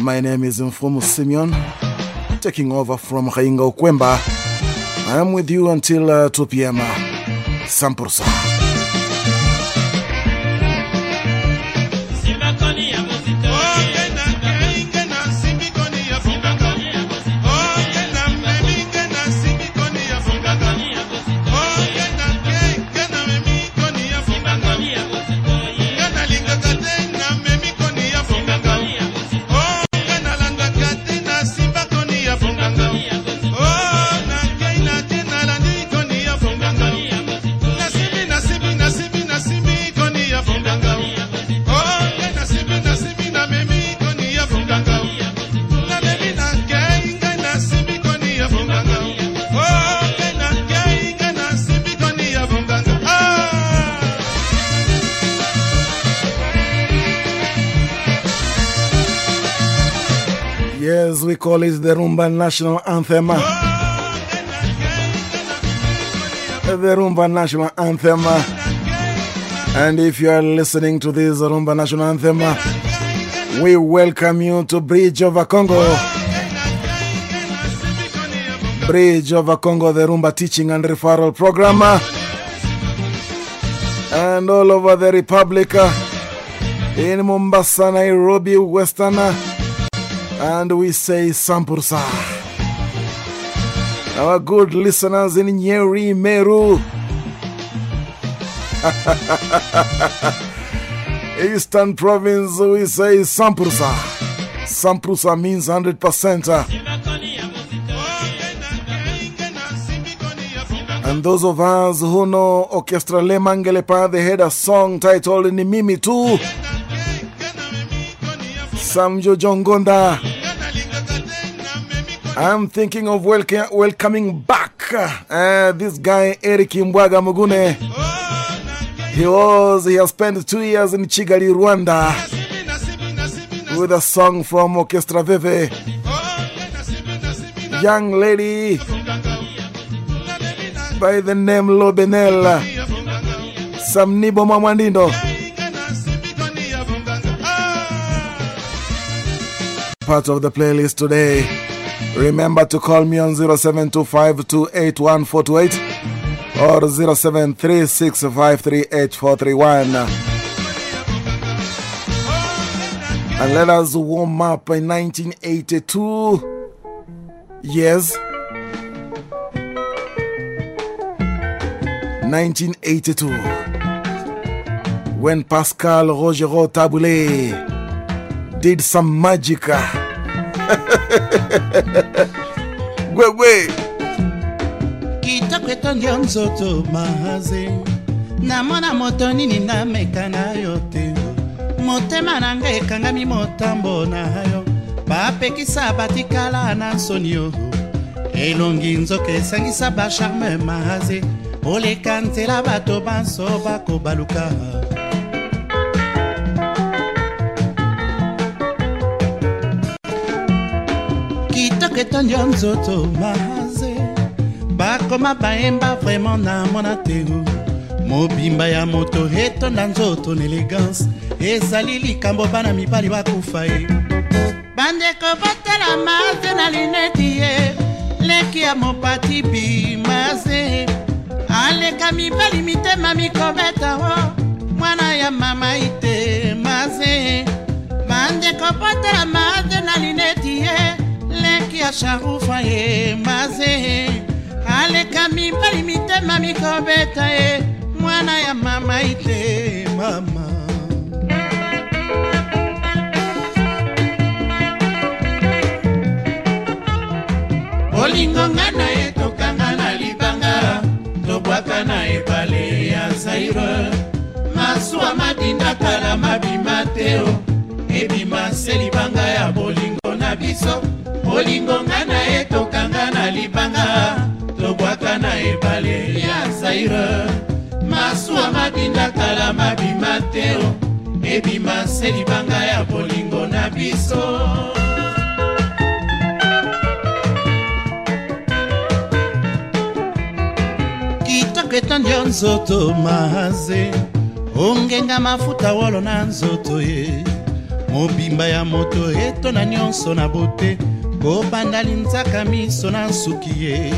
My name is Mfumu Simeon, taking over from Hainga Ukwemba. I am with you until uh, 2 p.m. Sampursa. Yes, we call it the Rumba National Anthem. The Rumba National Anthem. And if you are listening to this Rumba National Anthem, we welcome you to Bridge over Congo. Bridge over Congo, the Rumba Teaching and Referral Program. And all over the Republic, in Mombasa, Nairobi, Western and we say Sampursa. Our good listeners in Nyeri, Meru, Eastern Province, we say Sampursa. Sampursa means 100%. And those of us who know Orchestra Le Mangelepa, they had a song titled Nimimi Tu. Samjo Jongonda. I'm thinking of welcoming back uh, this guy, Eric Mbwaga Mugune. He was, he has spent two years in Kigali, Rwanda, with a song from Orchestra Veve. Young lady by the name Lobenel Samnibo Mamwandindo. Part of the playlist today. Remember to call me on 0725281428 or 0736538431. And let us warm up in 1982. Yes. 1982. When Pascal Rochereau Tabu Ley did some magic. Etondi yo nzoto mahaze. Namona moto nini nameka na yo te? Motema na ngai ekangami motambo na yo. Bapekisa batikala na nsoni yo. Elongi nzoka esangisa bacharme mahaze. Oleka nzela bato banso bakobaluka etondi yo nzoto mahaze. Bakoma bayemba vraimen na mona te mobimba ya moto etonda nzoto na elegance ezali likambo bana mibali bakufa ye. Bandeko botala maze na lineti ye. Leki ya mopati bimaze aleka mibali mitema mikobeta o. Mwana ya mama ite maze. Bandeko botala maze na lineti ye ya sharufa ye maze. Aleka mibali mitema mikobeta ye mwana ya mama ite mama. Bolingo nga na ye tokanga na libanga tobwaka na ebale ya zaire. Masuwa madinda kala mabima te o ebima se libanga ya bolingo na biso bolingo nga na ye tokanga na libanga tobwaka na ebale ya zaire. Masuwa madinda kala mabima te o ebima se libanga ya bolingo na biso. Kitoko etondi yo nzoto maze ongenga mafuta wolo na nzoto ye. Mobimba ya moto etona nyonso na bote kobanda linzaka miso na nsuki ye.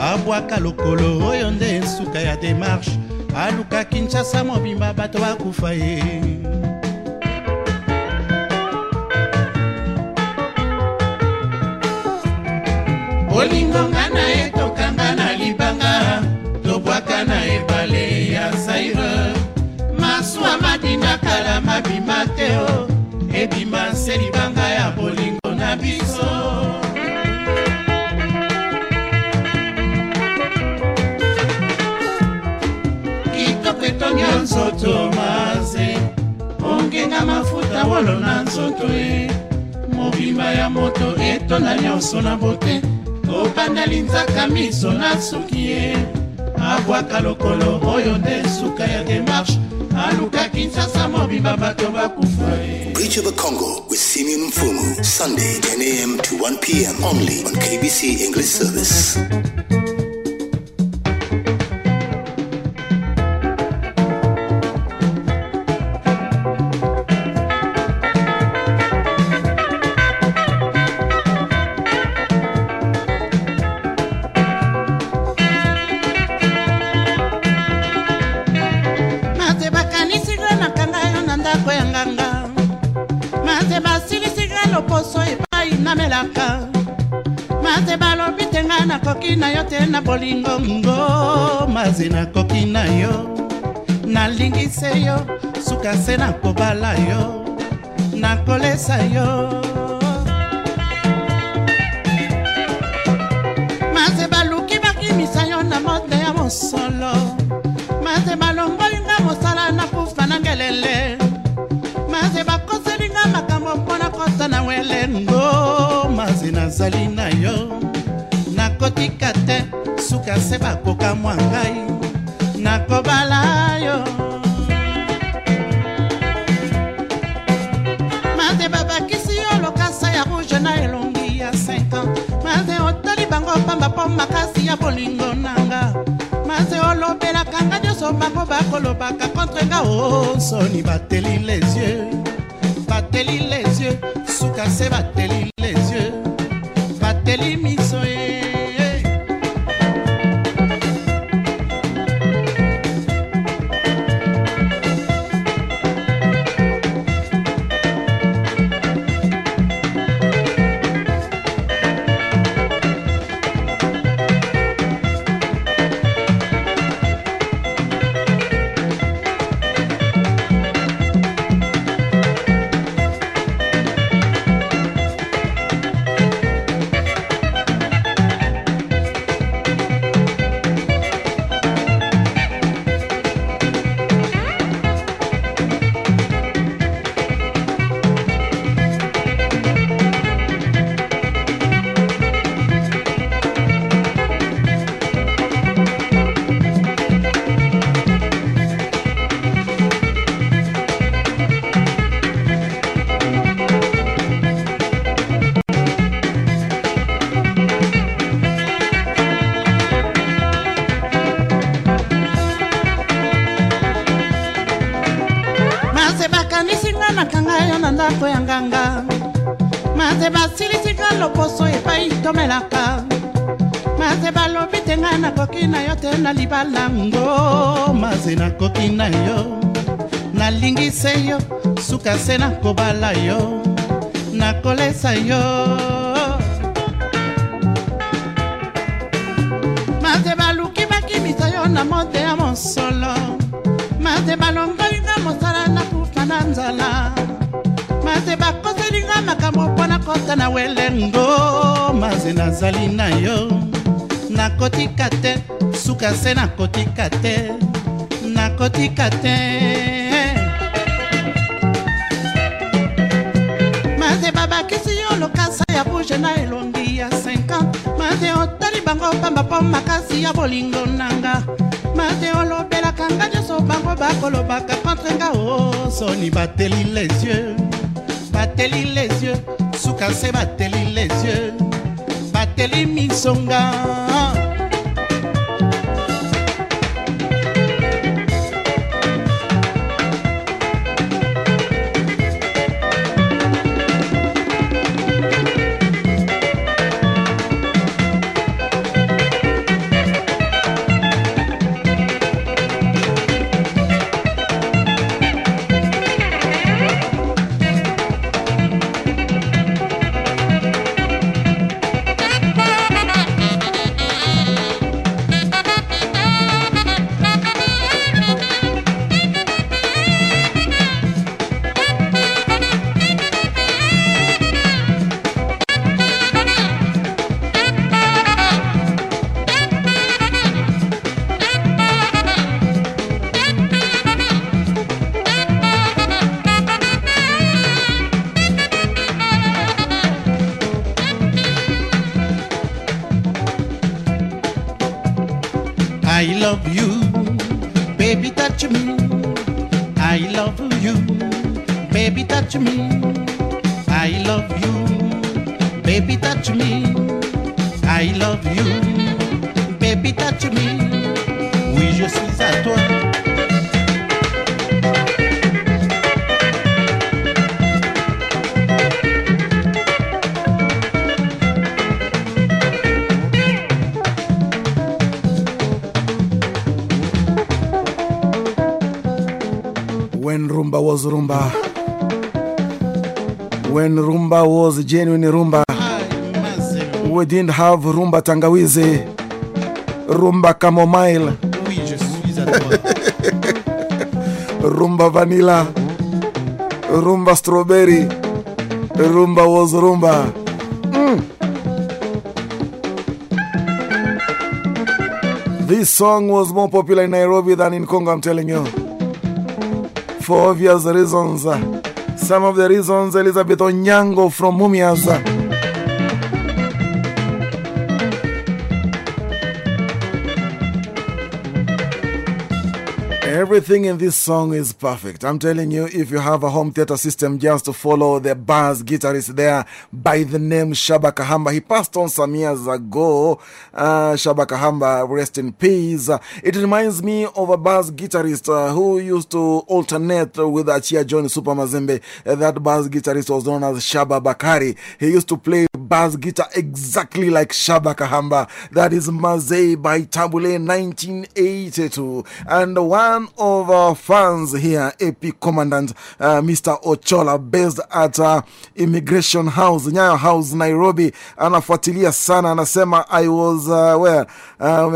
Abwaka lokolo oyo nde nsuka ya demarshe aluka kinshasa mobimba bato bakufa ye. Bolingo nga na ye tokanga na libanga. Tobwaka na ebale ya zaire. Masuwa madinga kala mabima te o. Ebima se libanga ya bolingo na biso ongenga mafuta wolo na nzoto e mobimba ya moto etonda nyonso na bote linzaka miso na suki abwaka lokolo oyo nde suka ya demarshe aluka kinshasa mobimba bato bakufa Bridge over Congo with Simeon Mfumu, Sunday 10 a.m. to 1 p.m. only on KBC English Service. Bolingo ngo maze nakoki na yo. Nalingi se yo suka se nakobala yo. Nakolesa yo. Maze baluki bakimisa yo na mode ya mosolo. Maze balongolinga mosala na kufa na ngelele. Maze bakoselinga makambo mpo na kota na welengo. Maze nazali na yo. Nakotika te suka se bakoka mwa ngai. Nakobala yo. Maze babakisi yo lokasa ya rouge na elongi ya 5 ans. Maze otali bango pamba mpo makasi ya bolingo nanga maze olobelaka nga nyonso bango bakolobaka contre nga. O soni bateli les yeux. Bateli les yeux. Suka se bateli nakolesa yo. Maze baluki bakimisa yo na mode ya mosolo. Maze balongolinga mosala na kufa na nzala. Maze bakoselinga makambo mpo na kota na welengo. Maze nazali na yo. Nakotika te suka se nakotika te. Nakotika te love you, baby touch me. I love you, baby touch me. I love you, baby touch me. I love you, baby touch me. Oui, je suis à toi. Was rumba. When rumba was genuine rumba. We didn't have rumba tangawizi, rumba toi. rumba vanilla, rumba strawberry, rumba was rumba. Mm. This song was more popular in Nairobi than in Congo, I'm telling you. For obvious reasons. Some of the reasons Elizabeth Onyango from Mumias. Everything in this song is perfect. I'm telling you, if you have a home theater system, just to follow the bass guitarist there by the name Shaba Kahamba. He passed on some years ago. Uh, Shaba Kahamba, rest in peace. It reminds me of a bass guitarist uh, who used to alternate with Achia John Supermazembe. Uh, that bass guitarist was known as Shaba Bakari. He used to play bass guitar exactly like Shaba Kahamba. That is Maze by Tabu Ley 1982. And one of our fans here, AP Commandant uh, Mr. Ochola, based at uh, Immigration House, Nyayo House, Nairobi, anafuatilia sana, anasema I was uh, where uh?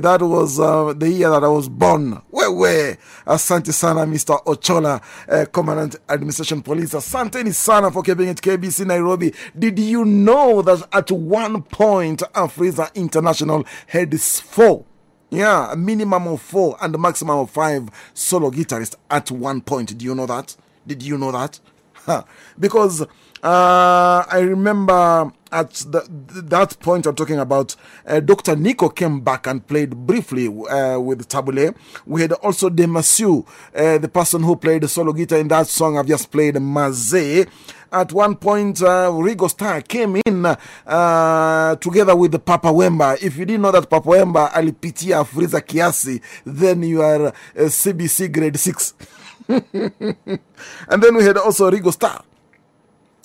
That was uh, the year that I was born. Where, Wewe, asante sana Mr. Ochola, uh, Commandant Administration Police. Asanteni sana for keeping it KBC Nairobi. Did you know that at one point Afrisa International had four? Yeah, a minimum of four and a maximum of five solo guitarists at one point. Do you know that? Did you know that? Because uh, I remember at the, that point I'm talking about, uh, Dr. Nico came back and played briefly uh, with Tabu Ley. We had also Demasu, uh, the person who played the solo guitar in that song I've just played, Maze. At one point, uh, Rigo Star came in uh, together with the Papa Wemba. If you didn't know that Papa Wemba alipitia Afrisa Kiasi, then you are uh, CBC grade 6. and then we had also Rigo Star.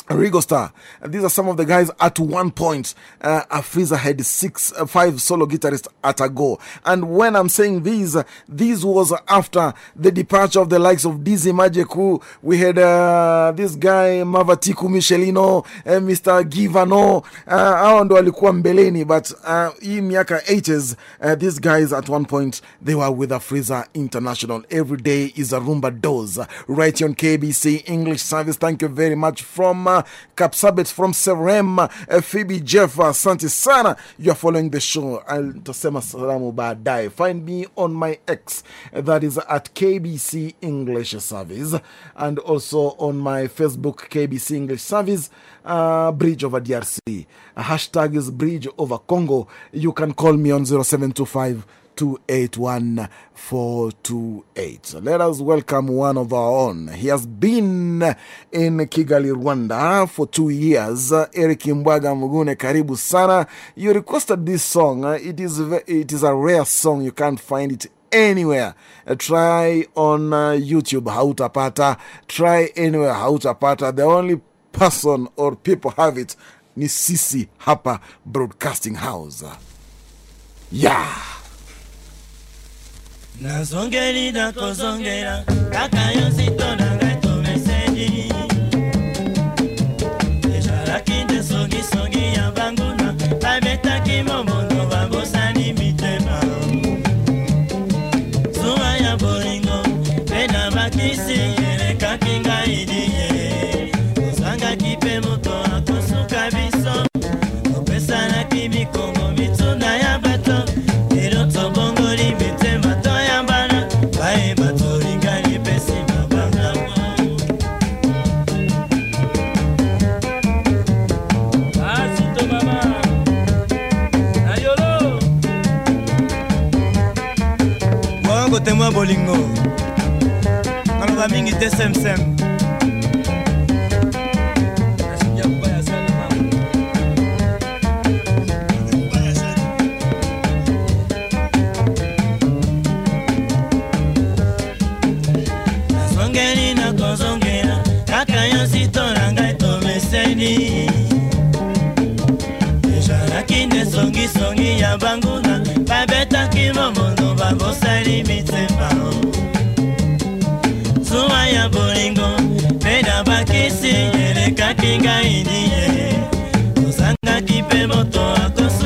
Rigo Star. These are some of the guys at one point. Uh, Afrisa had six, uh, five solo guitarists at a go. And when I'm saying these, uh, this was after the departure of the likes of Dizzy Mandjeku. We had uh, this guy Mavatiku Michelino, uh, Mr. Givano. Uh, hao ndo walikuwa mbeleni, but hii miaka 80s, uh, these guys at one point they were with Afrisa International. Every day is a rumba dose. Right here on KBC English service. Thank you very much from Kapsabet from Serem, uh, Phoebe Jeff, uh, asante sana. You are following the show. I'll salamu. Find me on my X, uh, that is at KBC English Service, and also on my Facebook KBC English Service. Uh, bridge over DRC. Uh, hashtag is Bridge over Congo. You can call me on 0725 281 428. Let us welcome one of our own. He has been in Kigali, Rwanda for two years. Eric Mbwaga Mugune, karibu sana. You requested this song. It, is, it is a rare song. You can't find it anywhere. Try on uh, YouTube, hautapata. Try anywhere, hautapata. The only person or people have it ni sisi hapa Broadcasting House. Yeah. Nazongeli nakozongela kaka yo sito na ngai bolingo. Naloba mingi te semsem nazongeli nakozongela kaka yo nsito na ngai tomeseni. Ezalaki nde songisongi ya banguna babetaki momona. mawa bosali mitsemba zuwa ya bolingo mpe na bakisi elekaki ngai nie ozangaki mpe moto akosu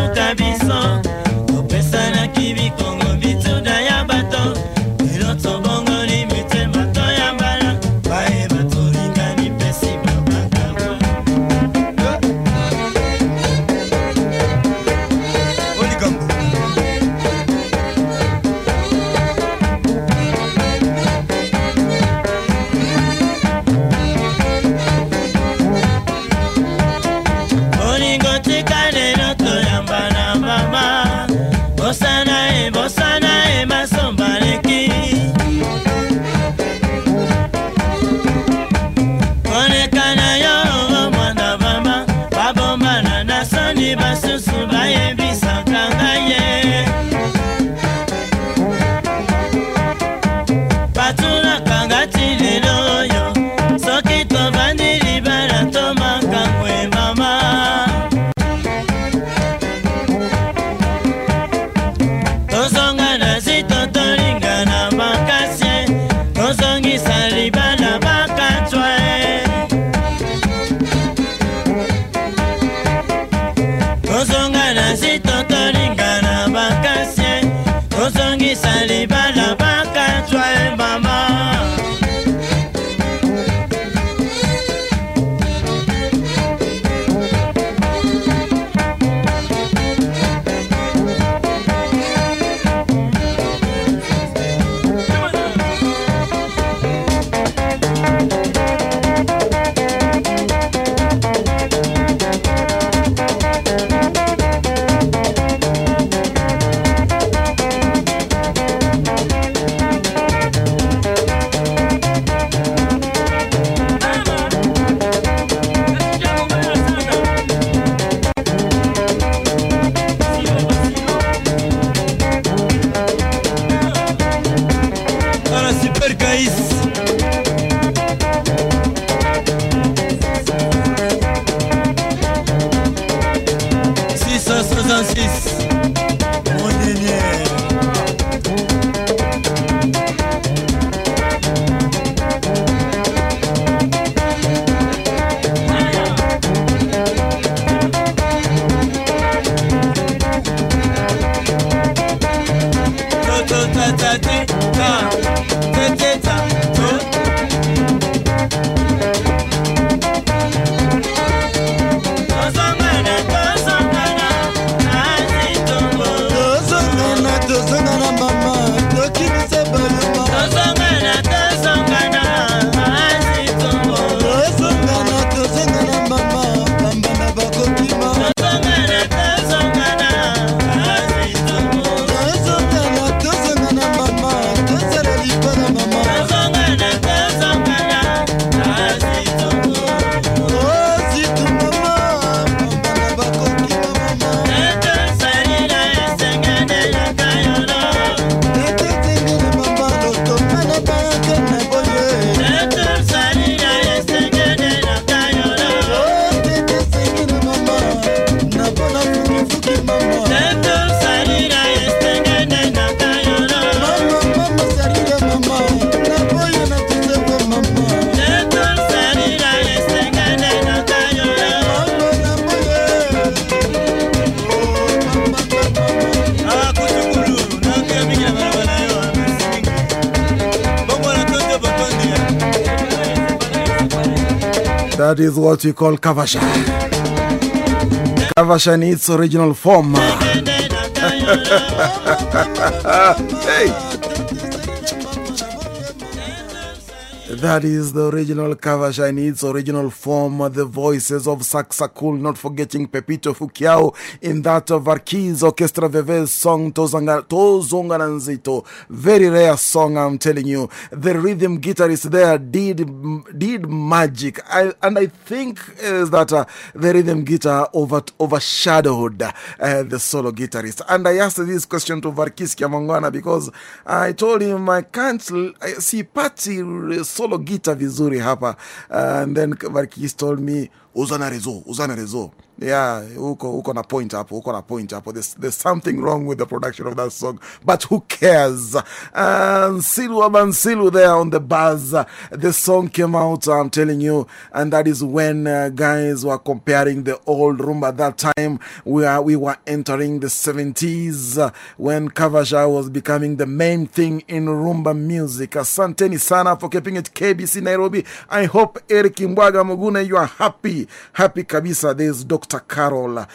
what we call Cavacha. Cavacha in its original form. hey! That is the original Cavacha in its original form, the voices of Saksakul, not forgetting Pepito Fukiao in that of Arkiz Orchestra Veve's song Tozongananzito. Very rare song, I'm telling you. The rhythm guitarist there did magic. I, and I think is that uh, the rhythm guitar over, overshadowed uh, the solo guitarist. And I asked this question to Verckys Kiamuangana because I told him I can't see uh, solo guitar vizuri hapa. Uh, and then Verckys told me, Uzana rezo, Uzana rezo. Yeah, uko, uko na point hapo, uko na point hapo. There's, there's something wrong with the production of that song, but who cares? And Silu Abansilu there on the buzz. The song came out, I'm telling you, and that is when uh, guys were comparing the old rumba. At that time, we, are, we were entering the 70s uh, when Cavacha was becoming the main thing in rumba music. Asanteni sana for keeping it KBC Nairobi. I hope Eric Mbwaga Mugune, you are happy. Happy kabisa. There's Dr. Carol. Uh,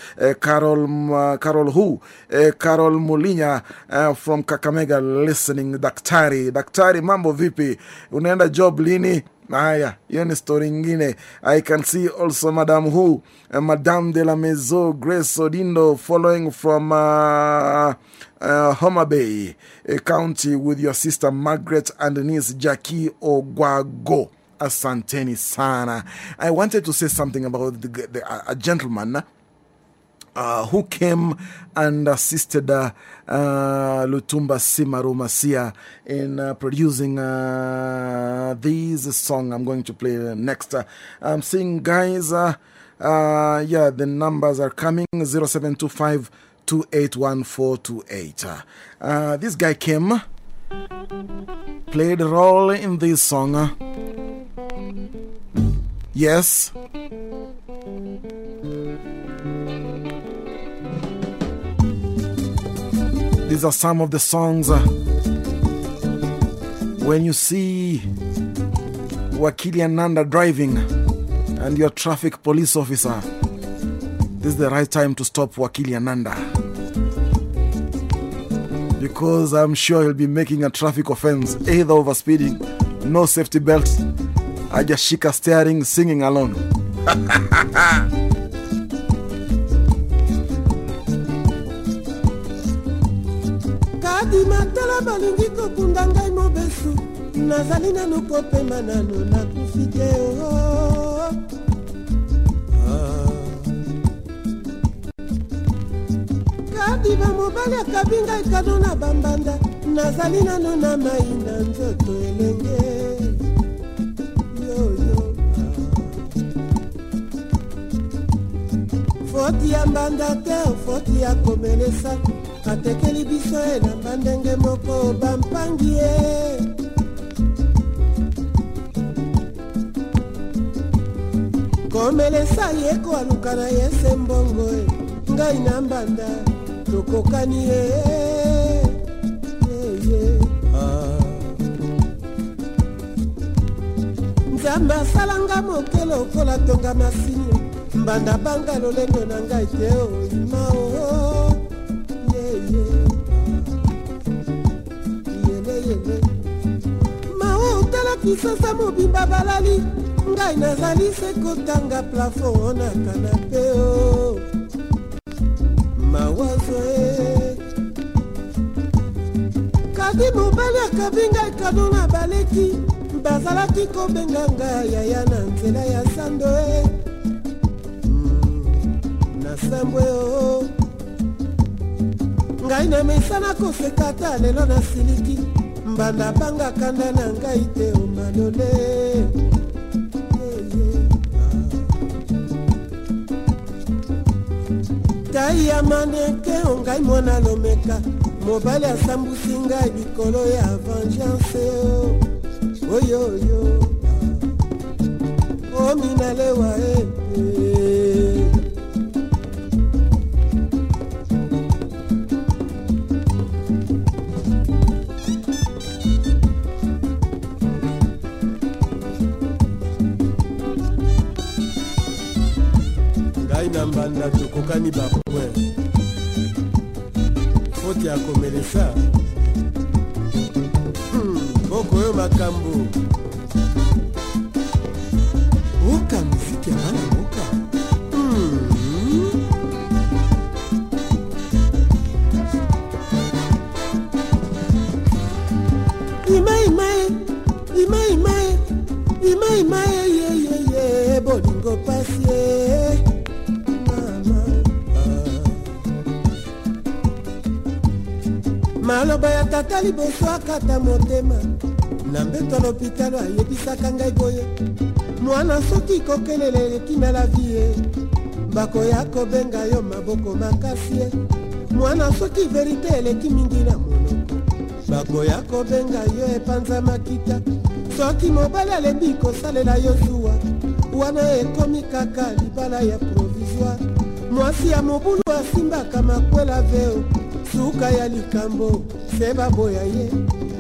Carol, uh, Carol who? Uh, Carol Mulinya uh, from Kakamega listening. Daktari. Daktari, mambo vipi? Unaenda job lini? Haya, hiyo ni story ingine. I can see also Madam Who, uh, Madame de la Maison, Grace Odindo, following from uh, uh, Homa Bay uh, County with your sister Margaret and niece Jackie Ogwago. Asanteni sana. I wanted to say something about the, the, a gentleman uh, who came and assisted uh, uh, Lutumba Simaro Masia in uh, producing uh, this song I'm going to play next. I'm seeing guys, yeah, the numbers are coming 0725 281428. Uh, this guy came, played a role in this song. Yes. These are some of the songs uh, when you see Wakili Ananda driving and you're traffic police officer. This is the right time to stop Wakili Ananda because I'm sure he'll be making a traffic offense, either overspeeding, no safety belt, ajashika steering, singing alone. kadima tala balingi kokunda ngai mobesu. Nazali nanu kopema nanu nakufi te o kadima mobali akabi ngai kado na bambanda. Nazali nanu na mai na nzoto elenge foti ya mbanda te foti ya komelesa. Atekeli biso elamba ndenge moko bampangi ye. Komelesa ye koaluka na ye se mbongo e. Ngai na mbanda tokokani ye. Ye nzambe asalanga moke lokola tonga masini mbanda banga lolendo na ngai te oyima o mao otalaki sasa mobimba balali. Ngai nazali se kotanga plafon na kanape o mawazo e kadi mobali akabi ngai kado na baleki. Bazalaki kobenga ngai yaya na nzela ya sando e na sambwe o ngai na mesana koseka ata lelo nasiliki mbanda banga kanda na ngai te o malole. Tai ya maneke o ngai mwana lomeka mobali asambusi ngai likolo ya vengeance o oyoyo ominalewa e ngai mbanda tokokani bapoin foti ya komelesa. Hmm, boko oyo makambo maloba ya tata liboso akata motema. Na mbeto lopitalo ayebisaka ngai boye. Mwana soki kokelela eleki na la vie ye bakoya kobenga yo maboko makasi ye. Mwana soki verite eleki mingi na monoko bakoya kobenga yo epanza makita. Soki mobali alembi kosalela yo zuwa wana ekomi kaka libala ya provisoire. Mwasi ya mobulu asimbaka makwela veo suka ya likambo se baboya ye.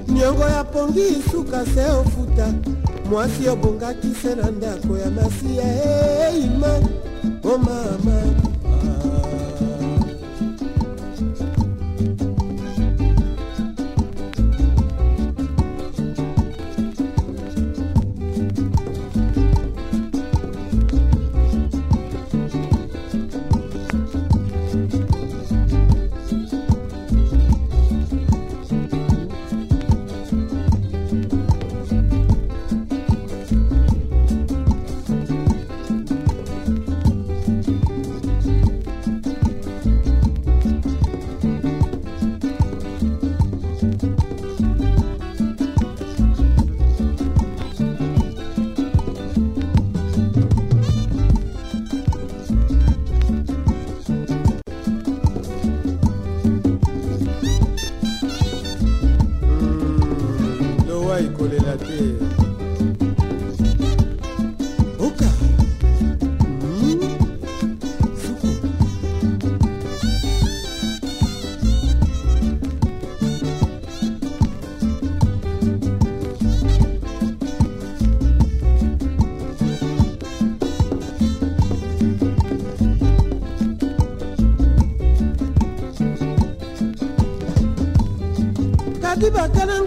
Niongo ya pongi suka se ofuta. Mwasi obongaki se na ndako ya masiya eima o mama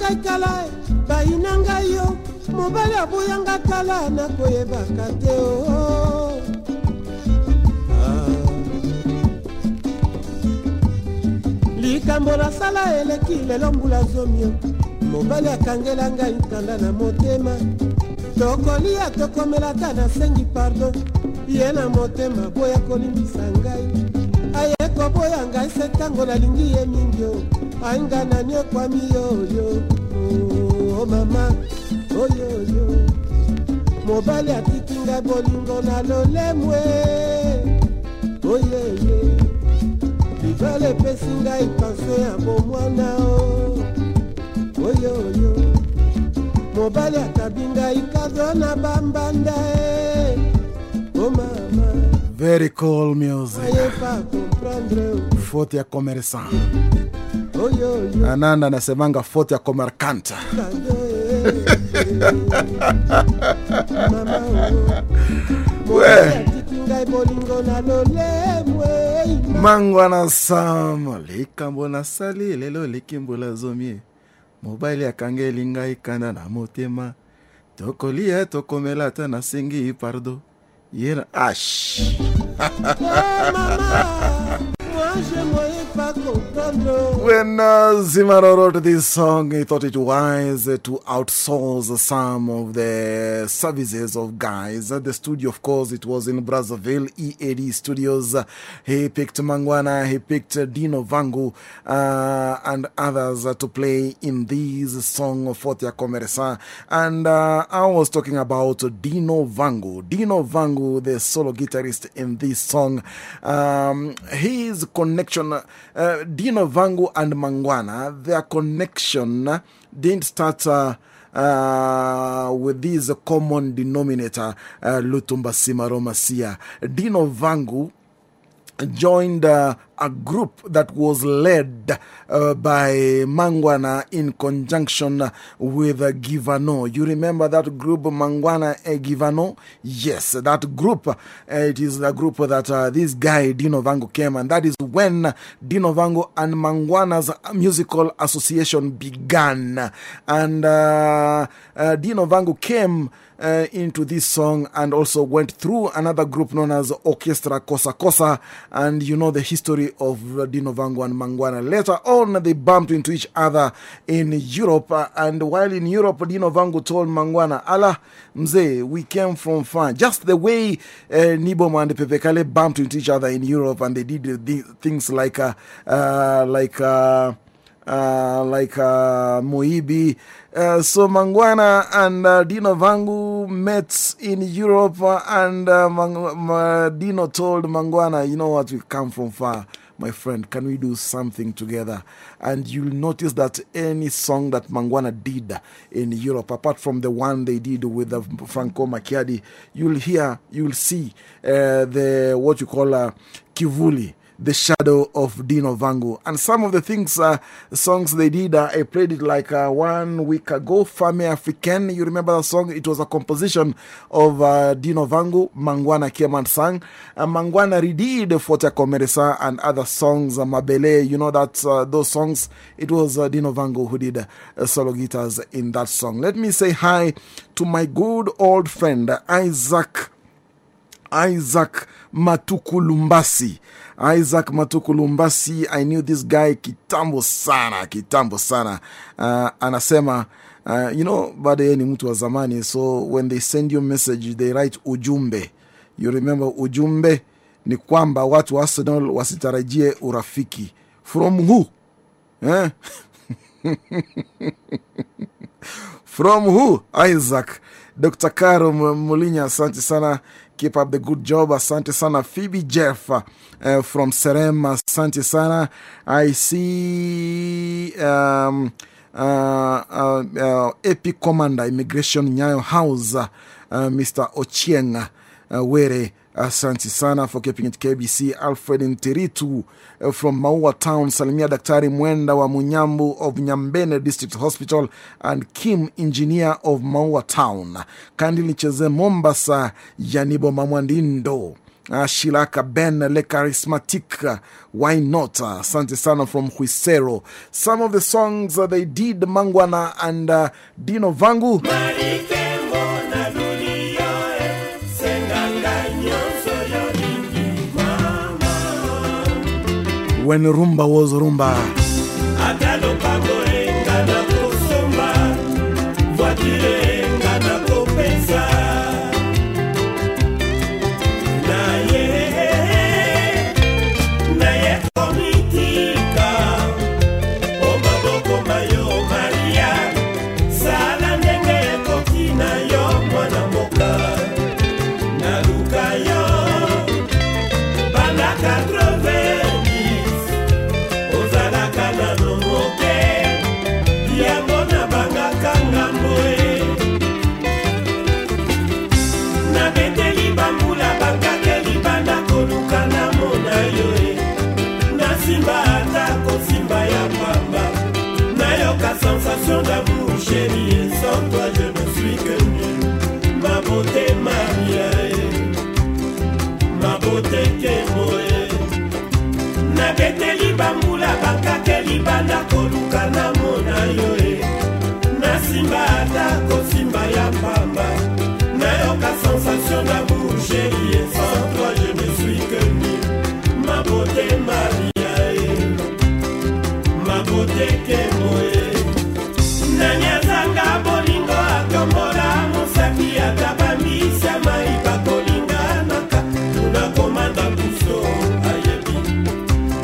ngai kala e, bayina ngai yo. Mobali aboyanga kala nakoyebaka te o Ah. likambo nasala eleki lelo mbula zomio mobali akangela ngai nkanda na motema. Tokolia tokomela ta nasengi pardon. Ye na motema boya kolimbisa ngai. Aye koboya ngai se ntango nalingi ye mingi o ainga nani ekwami yoyo o mama. Oyoyo mobali atiki ngai bolingo na lolemwe. Oyeye libala epesi ngai panso ya bomwana o oyoyo mobali akabi ngai kado na bambanda e o mama. Very cool music. aye pa comprendre. Faute ya commerçant. ananda anasemanga fort ya komerkanta we mangwa na samo likambo nasali lelo likimbola zomi mobali akangeli ngai kanda na motema. Tokolia tokomela ata nasengi pardo yena ash. When uh, Simaro wrote this song, he thought it wise to outsource some of the services of guys. At the studio, of course, it was in Brazzaville, IAD Studios. He picked Mangwana, he picked Dino Vangu, uh, and others to play in this song, Faute ya Commerçant. And uh, I was talking about Dino Vangu. Dino Vangu, the solo guitarist in this song, um, his connection, uh, Dino Vangu and Mangwana, their connection didn't start. Uh, uh, with this common denominator, uh, Lutumba Simaroma. Dino Vangu joined uh, a group that was led uh, by Mangwana in conjunction with Givano. You remember that group, Mangwana and Givano? Yes, that group. Uh, it is the group that uh, this guy, Dino Vangu, came, and that is when Dino Vangu and Mangwana's musical association began. And uh, Dino Vangu came uh, into this song and also went through another group known as Orchestra Kosa Kosa. And you know the history of Dino Vangu and Mangwana. Later on, they bumped into each other in Europe. and while in Europe, Dino Vangu told Mangwana, Allah, Mzee, we came from far. Just the way uh, Nyboma and Pepe Kalle bumped into each other in Europe and they did things like, uh, uh, like, uh, uh, like uh, Moyibi. Uh, so Mangwana and uh, Dino Vangu met in Europe, and uh, Dino told Mangwana, You know what, we come from far, my friend. Can we do something together? And you'll notice that any song that Mangwana did in Europe, apart from the one they did with uh, Franco Makiadi, you'll hear, you'll see uh, the what you call uh, Kivuli the shadow of Dino Vangu. And some of the things, uh, songs they did, uh, I played it like uh, one week ago, Fame Africaine. You remember that song? It was a composition of Dino Vangu. Mangwana came and sang. Mangwana redid Faute ya Commerçant and other songs, Mabele, you know that those songs. It was Dino Vangu who did solo guitars in that song. Let me say hi to my good old friend, Isaac. Isaac Matukulumbasi. Isaac Matukulumbasi, I knew this guy kitambo sana, kitambo sana. Uh, anasema, uh, you know, bado yeye ni mtu wa zamani, so when they send you message, they write ujumbe. You remember ujumbe? Ni kwamba watu wa Arsenal wasitarajie urafiki. From who? Eh? From who? Isaac. Dr. Karo Mulinya, asante sana. Keep up the good job. Asante sana. Phoebe Jeff uh, from Serem, asante sana. I see um, uh, uh, uh, AP Commander, Immigration Nyayo House, uh, Mr. Ochieng uh, Were. Asante sana for keeping it KBC. Alfred Nteritu uh, from Maua Town. Salimia Daktari Mwenda wa Munyambu of Nyambene District Hospital and Kim Engineer of Maua Town. Kindly cheze Mombasa Yanibo Mamwandindo. Uh, Shilaka Ben Le Charismatic, why not? Uh, Asante sana from Huisero. Some of the songs uh, they did, Mangwana and uh, Dino Vangu. malikembo When Rumba was Rumba. Sensation d'amour chéri et sans toi je ne suis que nul ma beauté maria e ma beauté kemoe nani azanga bolingo atombola mosaki ata bambisa mai bakolinganaka tuna komanda puso ayebi.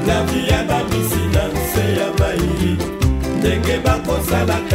La vi ya bamisi na nse ya mai ndenge bakosalaka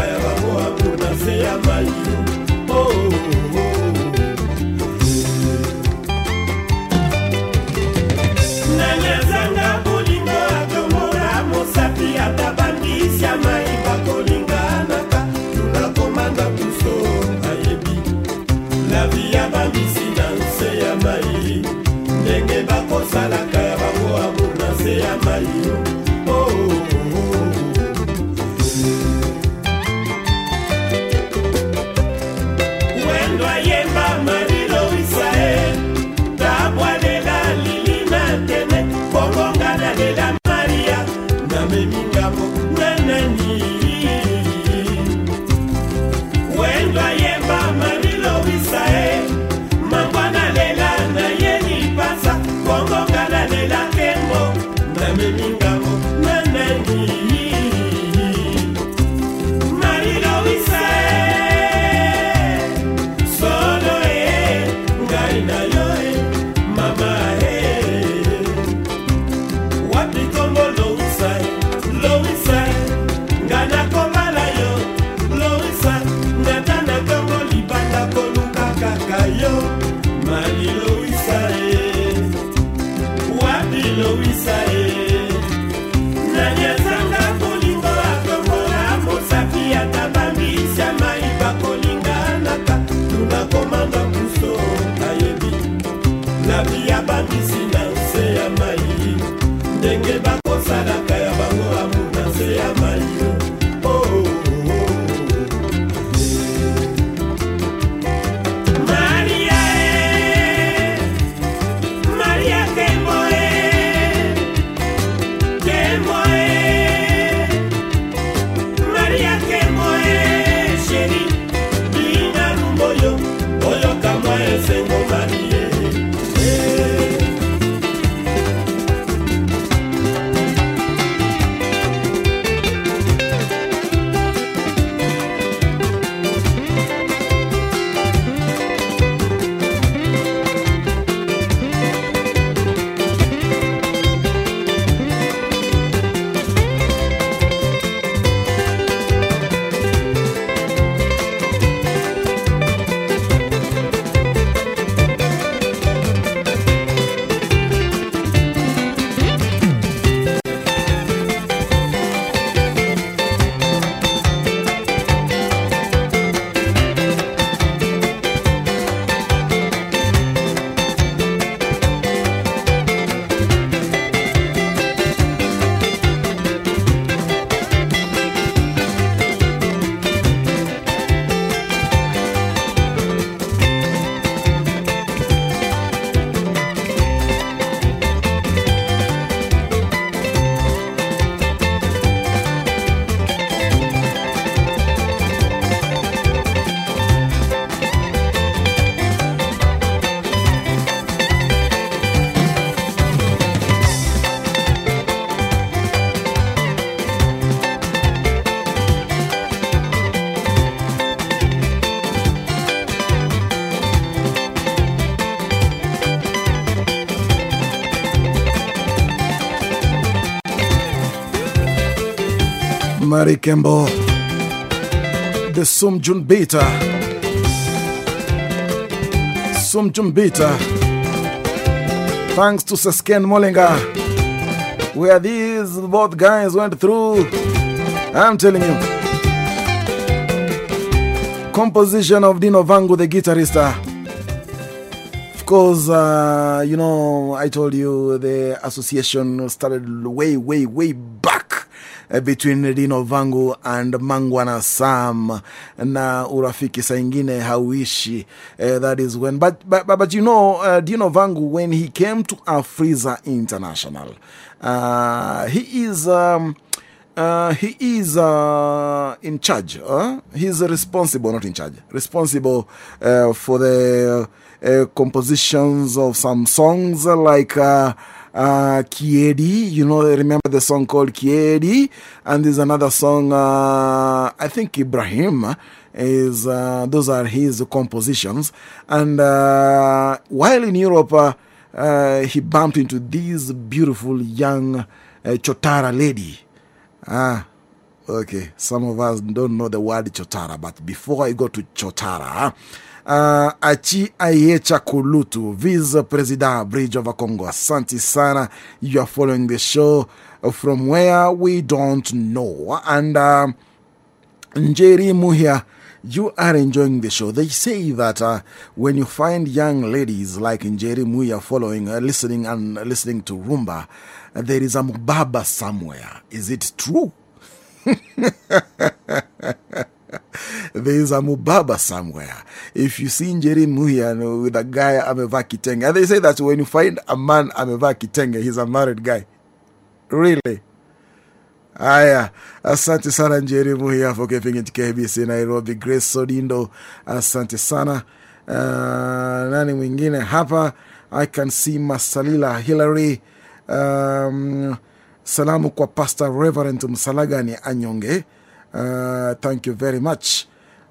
Kembo, the Sumjun Beta. Sumjun Beta. Thanks to Sasken Molenga, where these both guys went through. I'm telling you. Composition of Dino Vangu, the guitarist. Of course, uh, you know, I told you the association started way, way, way uh, between Dino Vangu and Mangwana Sam na urafiki saa ingine hauishi uh, that is when but, but, but, you know uh, Dino Vangu when he came to Afriza International uh, he is um, uh, he is uh, in charge. Uh? He's responsible, not in charge, responsible uh, for the uh, compositions of some songs like uh, Kiedi. You know, remember the song called Kiedi? And there's another song, uh, I think Ibrahim. Is uh, those are his compositions, and uh, while in Europe, uh, uh, he bumped into this beautiful young uh, Chotara lady. Ah, okay. Some of us don't know the word Chotara, but before I go to Chotara, uh, Achi Ayecha Kulutu, Vice President, Bridge over Congo. Asante sana. You are following the show from where we don't know. And uh, Njeri Muhia, you are enjoying the show. They say that uh, when you find young ladies like Njeri Muhia following, uh, listening, and listening to Rumba, there is a Mubaba somewhere. Is it true? there is a Mubaba somewhere. If you see Njeri Muhia with a guy amevaa kitenge, and they say that when you find a man amevaa kitenge, he's a married guy. Really? Haya, asante sana Njeri Muhia for keeping it KBC Nairobi. Grace Sodindo, asante sana. Uh, nani mwingine hapa? I can see Masalila Hillary. Um, salamu kwa Pastor Reverend Msalagani Anyonge. Uh, thank you very much.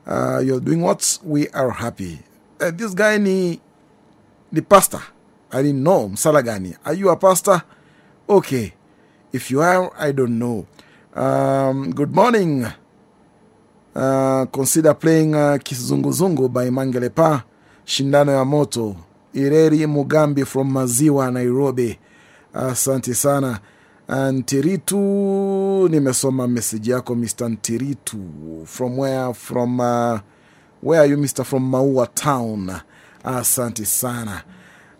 Uh, you're doing what? We are happy. Uh, this guy ni, ni pastor. I didn't know. Msalagani. Are you a pastor? Okay. If you are, I don't know. Um, good morning. Uh, consider playing uh, Kizunguzungu by Mangelepa, Shindano ya Moto. Ireri Mugambi from Maziwa, Nairobi. Asante sana. Ntiritu, nimesoma message yako Mr. Ntiritu. From where? From uh, where are you Mr. From Maua Town. Asante sana.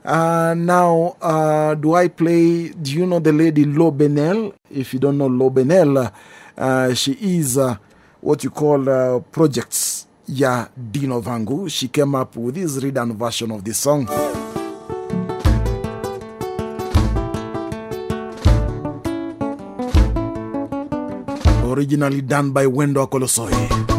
Uh, now, uh, do I play? Do you know the lady Lobenel? If you don't know Lobenel, uh, she is uh, what you call uh, projects. ya Dino Vangu. She came up with this redone version of this song. Originally done by Wendo Akolosoi.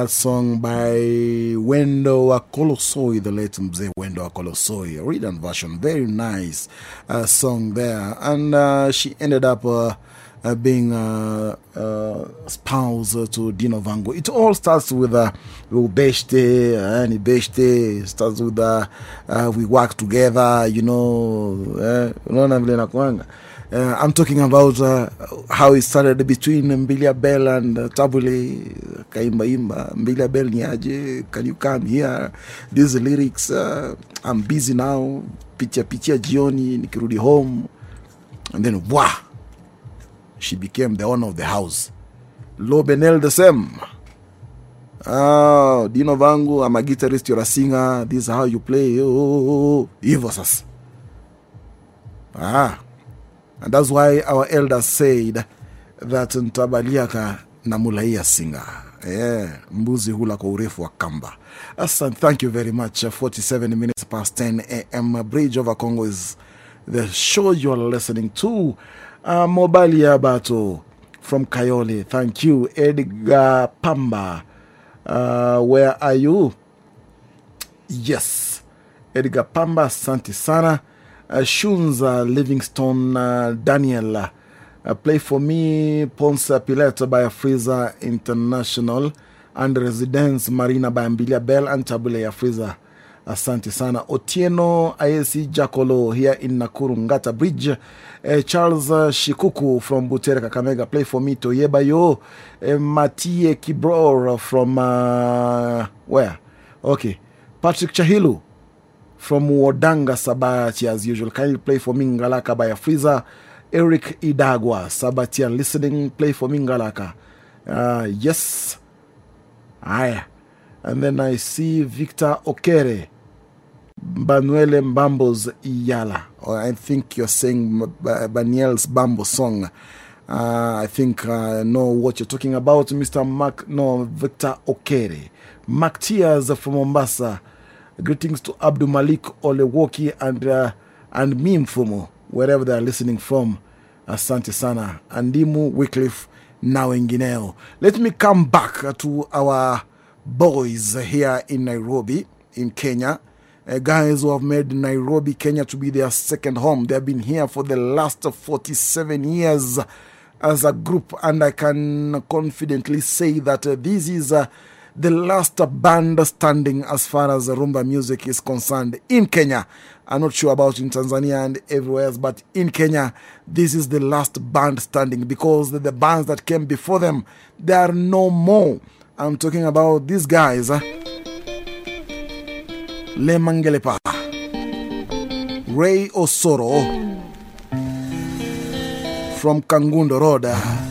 That song by Wendo Akolosoi, the late Mzee Wendo Akolosoi. A redone version, very nice uh, song there. And uh, she ended up uh, uh, being spouse to Dino Vangu. It all starts with uh, Beshte, uh, and Beshte starts with we work together, you know. Nakuanga. Uh, I'm talking about uh, how it started between Mbilia Bell and uh, Tabule Kaimba Imba. Mbilia Bell ni aje, can you come here? These lyrics, uh, I'm busy now. Picha picha jioni, nikirudi home. And then, wah! She became the owner of the house. Lo Benel the same. Oh, Dino Vangu, I'm a guitarist, you're a singer. This is how you play. Oh, oh, oh. Hivyo sasa. Ah. And that's why our elders said that ntabaliaka na mulaia singa. Yeah, mbuzi hula kwa urefu wa kamba. Asante, thank you very much. 47 minutes past 10 a.m. Bridge over Congo is the show you are listening to. Uh, Mobali bato from Kayole. Thank you. Edgar Pamba. Uh, where are you? Yes. Edgar Pamba, asante sana. Uh, Shunza Livingstone uh, Daniel. Uh, play for me Ponce Pilato by Freezer International and Residence Marina by Ambilia Bell and Tabule ya Freezer. Asante sana. Otieno IAC Jakolo here in Nakuru Ngata Bridge. Uh, Charles uh, Shikuku from Butere Kakamega. Play for me Toyebayo. Uh, Matie Kibror from uh, where? Okay. Patrick Chahilu from Wodanga Sabati as usual. Kindly play for Mingalaka by a freezer. Eric Idagwa Sabatian listening. Play for Mingalaka. Uh, yes. Aya. And then I see Victor Okere. Banuele Mbambo's Iyala. Or I think you're saying Baniel's Bambo song. Uh, I think I know what you're talking about, Mr. Mark. No, Victor Okere. Mark Tears from Mombasa. Greetings to Abdul Malik Olewoki and, uh, and Mimfumo, wherever they are listening from. Asante sana. Andimu Wycliffe in wengineo. Let me come back to our boys here in Nairobi, in Kenya. Uh, guys who have made Nairobi, Kenya to be their second home. They have been here for the last 47 years as a group, and I can confidently say that uh, this is uh, the last band standing as far as rumba music is concerned in Kenya. I'm not sure about in Tanzania and everywhere else, but in Kenya, this is the last band standing because the, bands that came before them, there are no more. I'm talking about these guys. Le Mangelepa, Ray Osoro from Kangundo Road.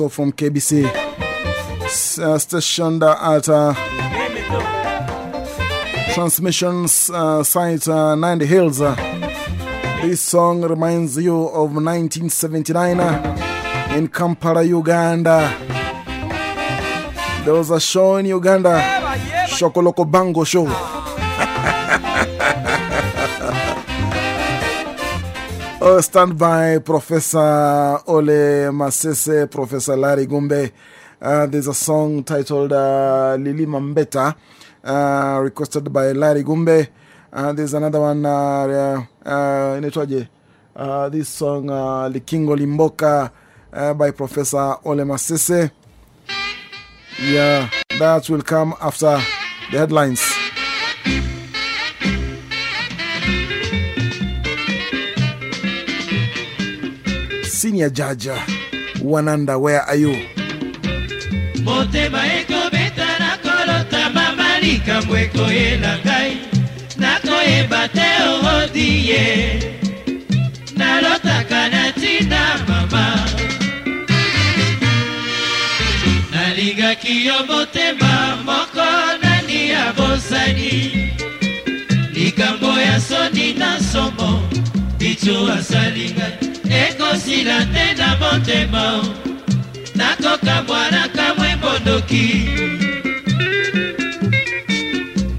Meso from KBC, s- stationed at uh, Transmissions uh, site uh, Nine Hills. Uh, this song reminds you of 1979 uh, in Kampala, Uganda. There was a show in Uganda, Shokoloko Bango Show. Oh, stand by Professor Ole Masese, Professor Larry Gumbe. Uh, there's a song titled uh, Lili Mambeta, uh, requested by Larry Gumbe. There's another one, uh, uh, this song, Likingo Limboka, by Professor Ole Masese. Yeah, that will come after the headlines. Senior Judge, Wananda, where are you? motema ekobeta nakolotama malikambo ekoyela ngai. Nakoyeba te orodi ye. Nalotaka na ntina mama. Nalingaki yo motema moko nani ya bosani likambo ya soni na somo bitu asali ngai ekosila te na motema nakokambwa na kamwe mbondoki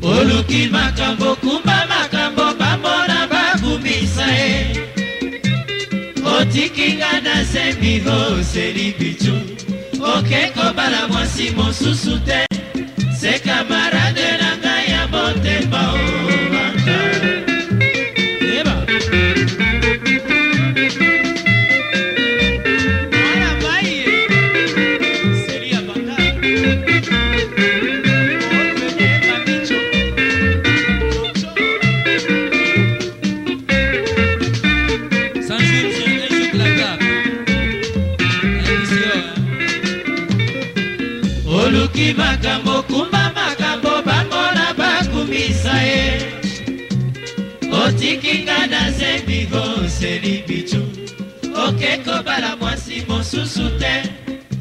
oluki makambo kumba makambo bambona bakumisa ye. Otikinga na sembi oseli bitu oke kobala mwasi mosusu te. Se kamarade na otikinga na zembi oseli bicu oke kobala mwasi mosusu te.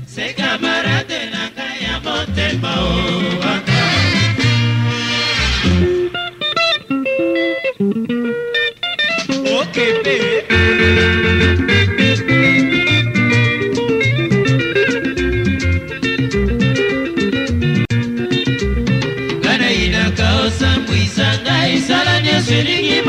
Se kamarade na ngai ya motema owaka okebe nga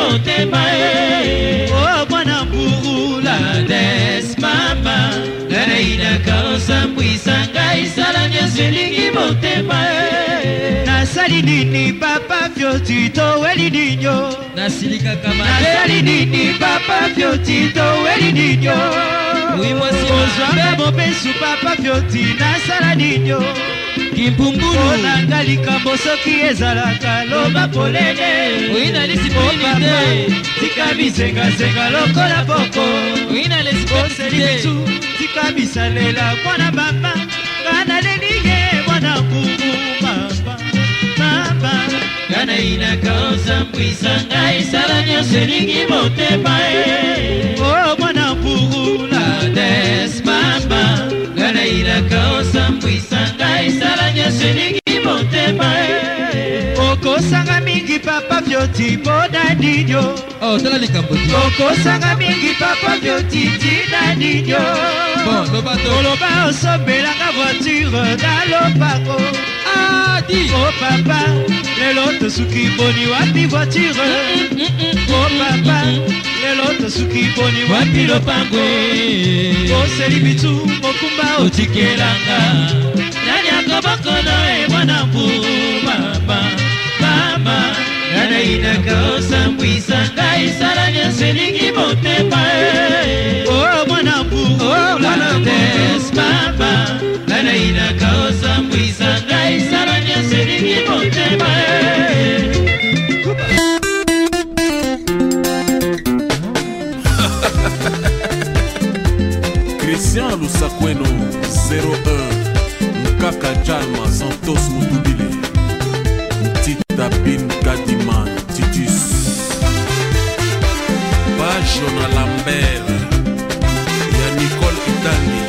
motema e. O mwana mbula des mama. Nga nayinaka osambwisa ngai sala nyonso elingi motema e. Nasali nini papa fyoti toweli ninyo? Nasilikaka nasali nini papa fyoti toweli ninyo? Oui, mwasi kozwanga mobesu papa fyoti nasala ninyo kimpungulu onanga likambo soki ezalaka loba polele. Oui, na lisi O polele papa, te. tika bizengazenga lokola poko. Oui, na lisi oseli polele te. bitu tika bisalela mwana mama nga naleli ye mwana ngungu mama mama nga nayinaka osambwisa ngai sala nyonso elingi motema e. O mwana mbugula des mama nga nayinaka osambwisa ngai sala nyonso elingi motema e okosanga mingi papa vyoti mpona ninyo oh, tala likambo ti. Okosanga mingi papa vyoti tina ninyo bon loba to. Oloba osombelanga voiture na lopango. Adi o papa lelo tosuki boni wapi voiture. O papa lelo tosuki boni wapi wapi lopango lopango. oseli bitu mokumba otikelanga mokolo ebwana mpu baba baba nanainaka osambwisa ngai sala nyonso elingi motema o mwana mpu lates baba nanainaka osambwisa ngai sala nyonso elingi motema Christian Lusakweno 01 nkaka jalma santos motubile tita bin kadiman titus. Bajona lambert. Ya nicole itangi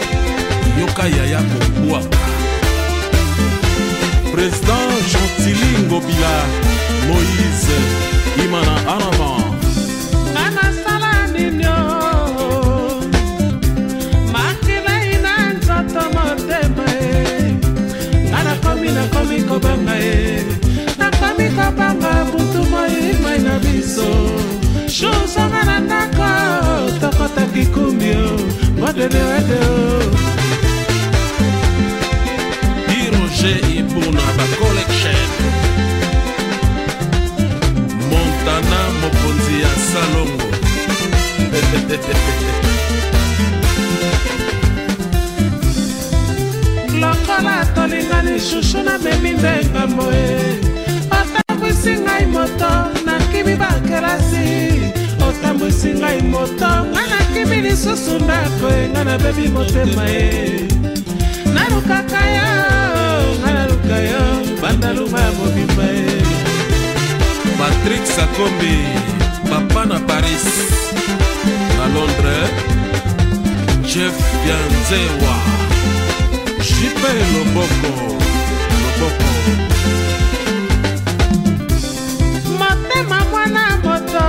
yoka yaya kobwaka président gentili ngobila moïse imana en avant kobanga ye. Nakomi kobanga butu moi mai na biso. Shosanga na ndako tokotaki kumbio modedeedeo oh. biroge ibuna bacollection montana mokonzi ya salongo. shushu namemi ndengambo e otambwisi ngai moto nakimi bakelasi. Otambwisi ngai moto nga nakimi lisusu ndako e nga nabebi motema e nalukaka yo nga naluka yo bandaluma ya mobimba e Patrick Sakombe papa na Paris na Londres Jeff Yanzewa Jipe Loboko Loboko motema mwana moto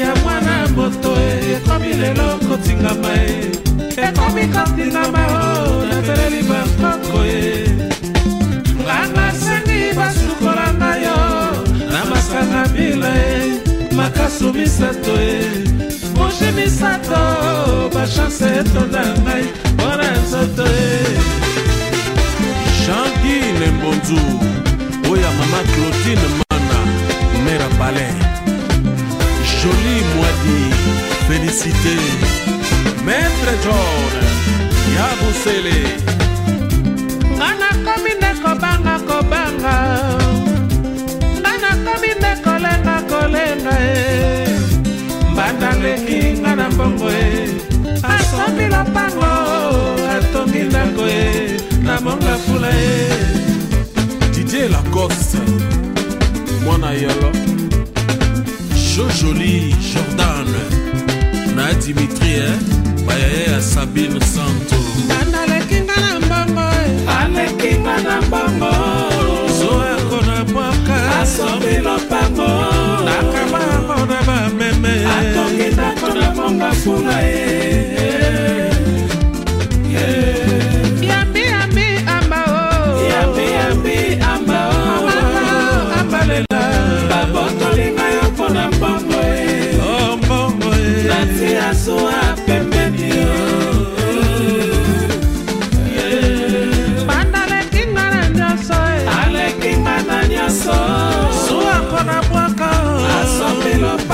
ya mwana moto e ekomi lelo kotingama e ekomi kotingama o nafeleli bakoko e nganga sengi basukola ngai yo na masanga bila e makasu misato e moshi misato bashanse etonda ngai mpona nzoto e Jean-Guy Nembonzu oya mama Claudine Mana mère Palais Jolie Mwadi Félicité. Maître John Yabusele nga nakomi nde kobanga kobanga. Nga nakomi nde kolenga kolenga e. Mbanda leki nga na mbongo e. Asombi lopango atongi ndako e. Na monga fula e Olivier Lacoste mwana yolo jojoli jordan na dimitri e bayaye ya sabine santo. Nalekinga na mbongo eh. alekinga na mbongo zoyako na bwaka. Asombi lopango nakama yango na bameme atongi ndako na monga fula ye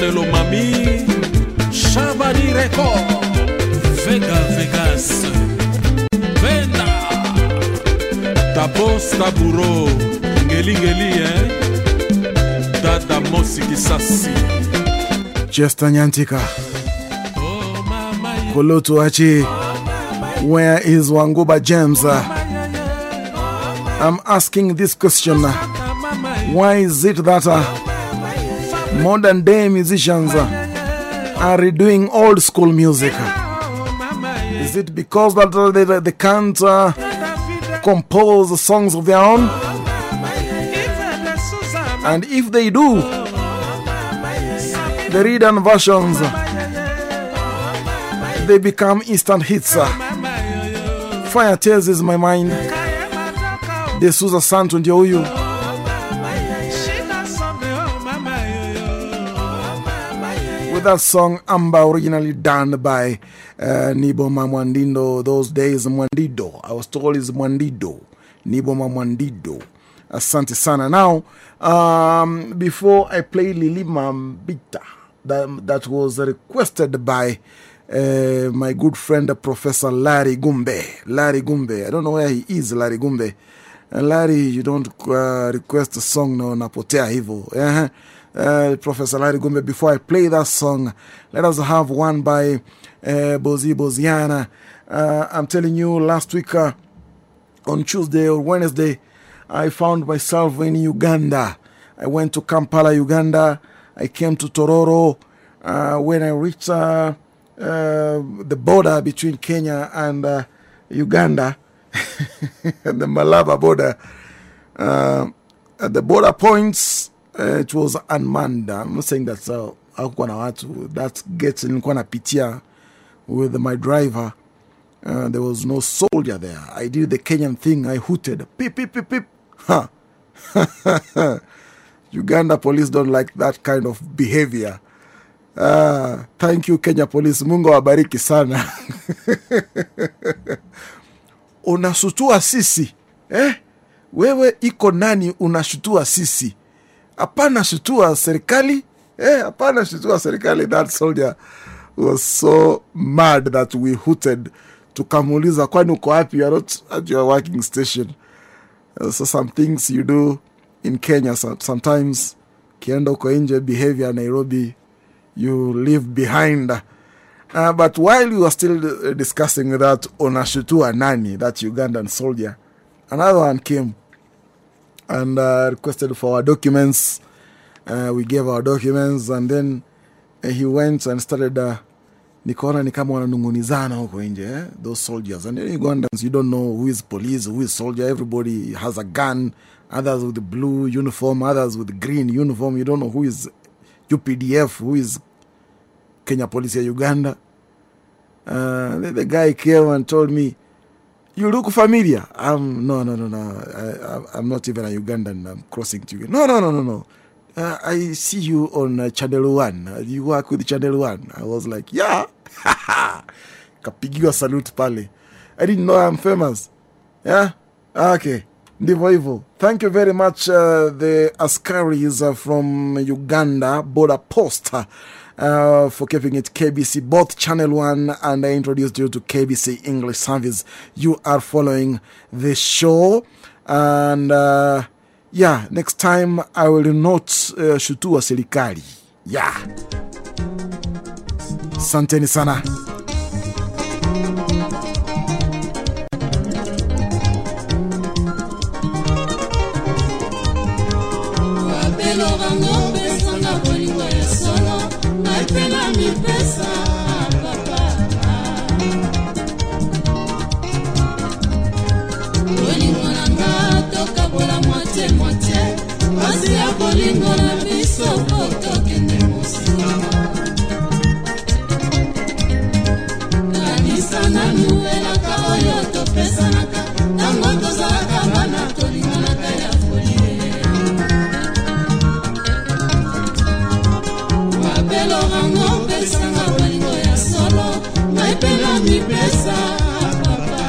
Georgine Lomami, Shabani Record, Vega Vegas, Venda, Tabos Taburo, Ngeli Ngeli, eh? Dada Mosi Kisasi, Chester Nyantika, Kolotu Achi, where is Wanguba James? I'm asking this question. Why is it that uh, modern day musicians are redoing old school music? Is it because that they, can't uh, compose songs of their own? And if they do, the redone versions they become instant hits. Fire Tears is my mind. De Souza Santo ndio huyu. With that song Amba originally done by uh, Niboma Mwandindo those days Mwandido. I was told it's Mwandido. Niboma Mwandido. Asante sana. Now, um, before I play Lili Mambita, that, that was requested by uh, my good friend, Professor Larry Gumbe. Larry Gumbe. I don't know where he is, Larry Gumbe. Uh, Larry, you don't request a song, no, napotea hivo. Uh, uh, Professor Larry Gumbe, before I play that song, let us have one by uh, Bozi Boziana. Uh, I'm telling you, last week uh, on Tuesday or Wednesday, I found myself in Uganda. I went to Kampala, Uganda. I came to Tororo. Uh, when I reached uh, uh, the border between Kenya and Uganda, the Malaba border, at the border points, uh, it was unmanned. I'm not saying that uh, hakukuwa na watu. That nilikuwa napitia with my driver. Uh, there was no soldier there. I did the Kenyan thing. I hooted. Pip, pip, pip, pip. Huh. Uganda police don't like that kind of behavior. Uh, thank you Kenya police. Mungu wabariki sana. Unasutua sisi eh? Wewe iko nani unashutua sisi? Hapana shutua serikali eh? Hapana shutua serikali. That soldier was so mad that we hooted. Tukamuuliza, kwani uko wapi? You are not at your working station. Uh, so some things you do in Kenya so- sometimes kienda uko nje behavior Nairobi you live behind uh, but while you were still discussing that onashutua nani that Ugandan soldier another one came and uh, requested for our documents. Uh, we gave our documents and then uh, he went and started uh, nikaona ni kama wananungunizana huko nje eh? those soldiers. And then ugandans you don't know who is police who is soldier. Everybody has a gun others with blue uniform others with green uniform. You don't know who is updf who is kenya police ya uganda. Uh, the guy came and told me you look familiar um, no no no no I, i'm not even a ugandan i'm crossing to you no no no no no uh, I see you on uh, Channel One. Uh, you work with Channel One. I was like, yeah. Kapigiwa salute pale. I didn't know I'm famous. Yeah? Okay. Ndivyo hivyo. Thank you very much, uh, the Askaris from Uganda, border post, uh, for keeping it KBC, both Channel 1 and I introduced you to KBC English Service. You are following the show. And uh, yeah next time i will not uh, shutua serikali yeah. Asanteni sana mpe na mipesa papa. Bolingo na nga tokabola motie motie pasi ya bolingo na biso po tokende mosika kanisa nanu esanga bolingo ya solo ngai mpela mipesa papa.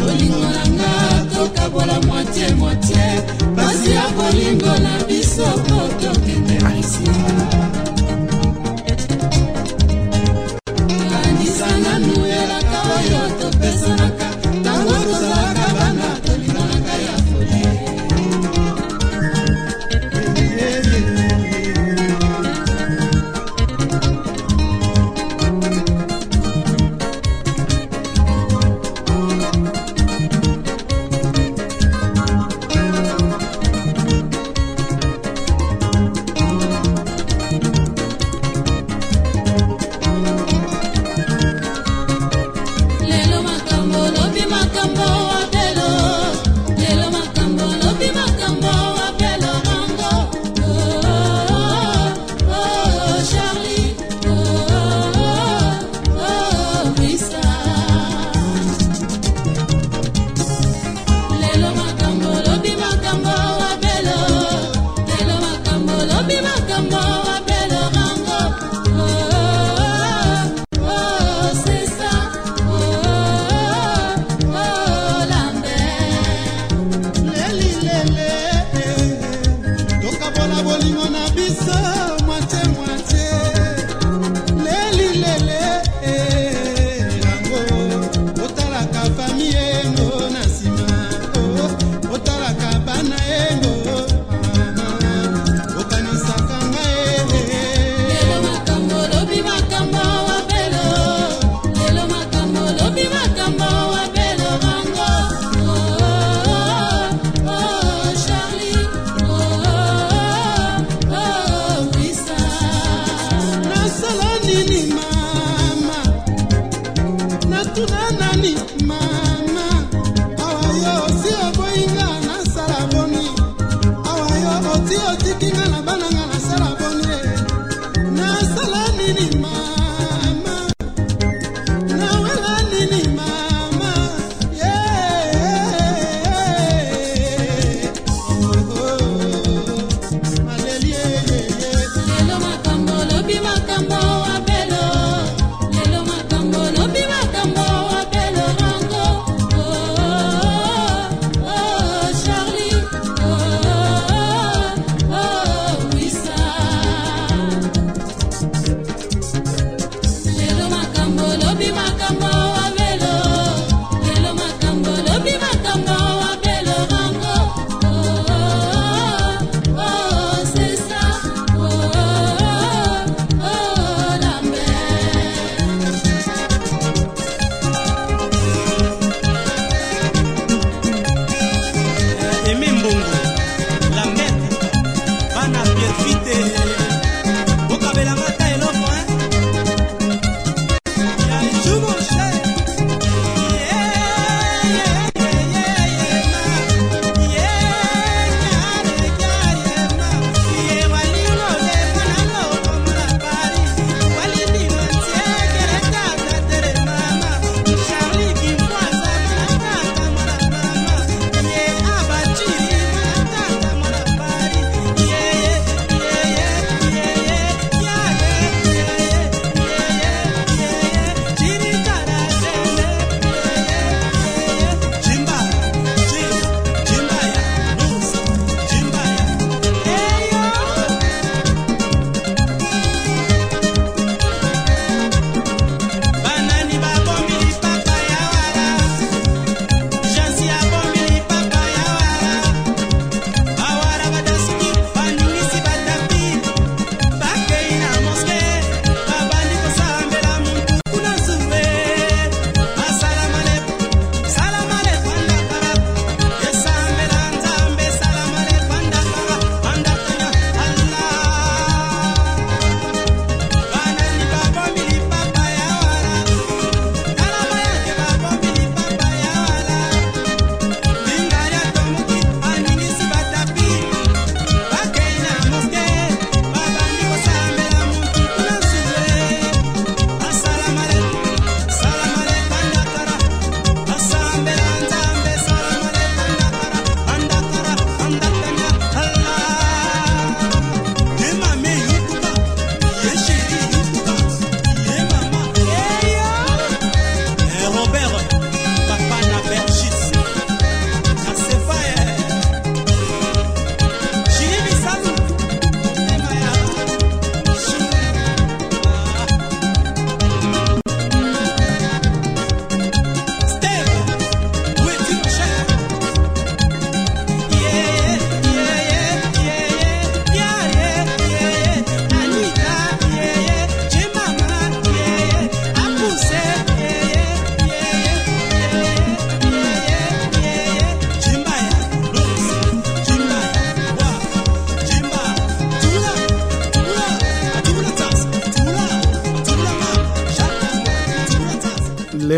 Bolingo nanga tokabola motie motie basi ya kolingola biso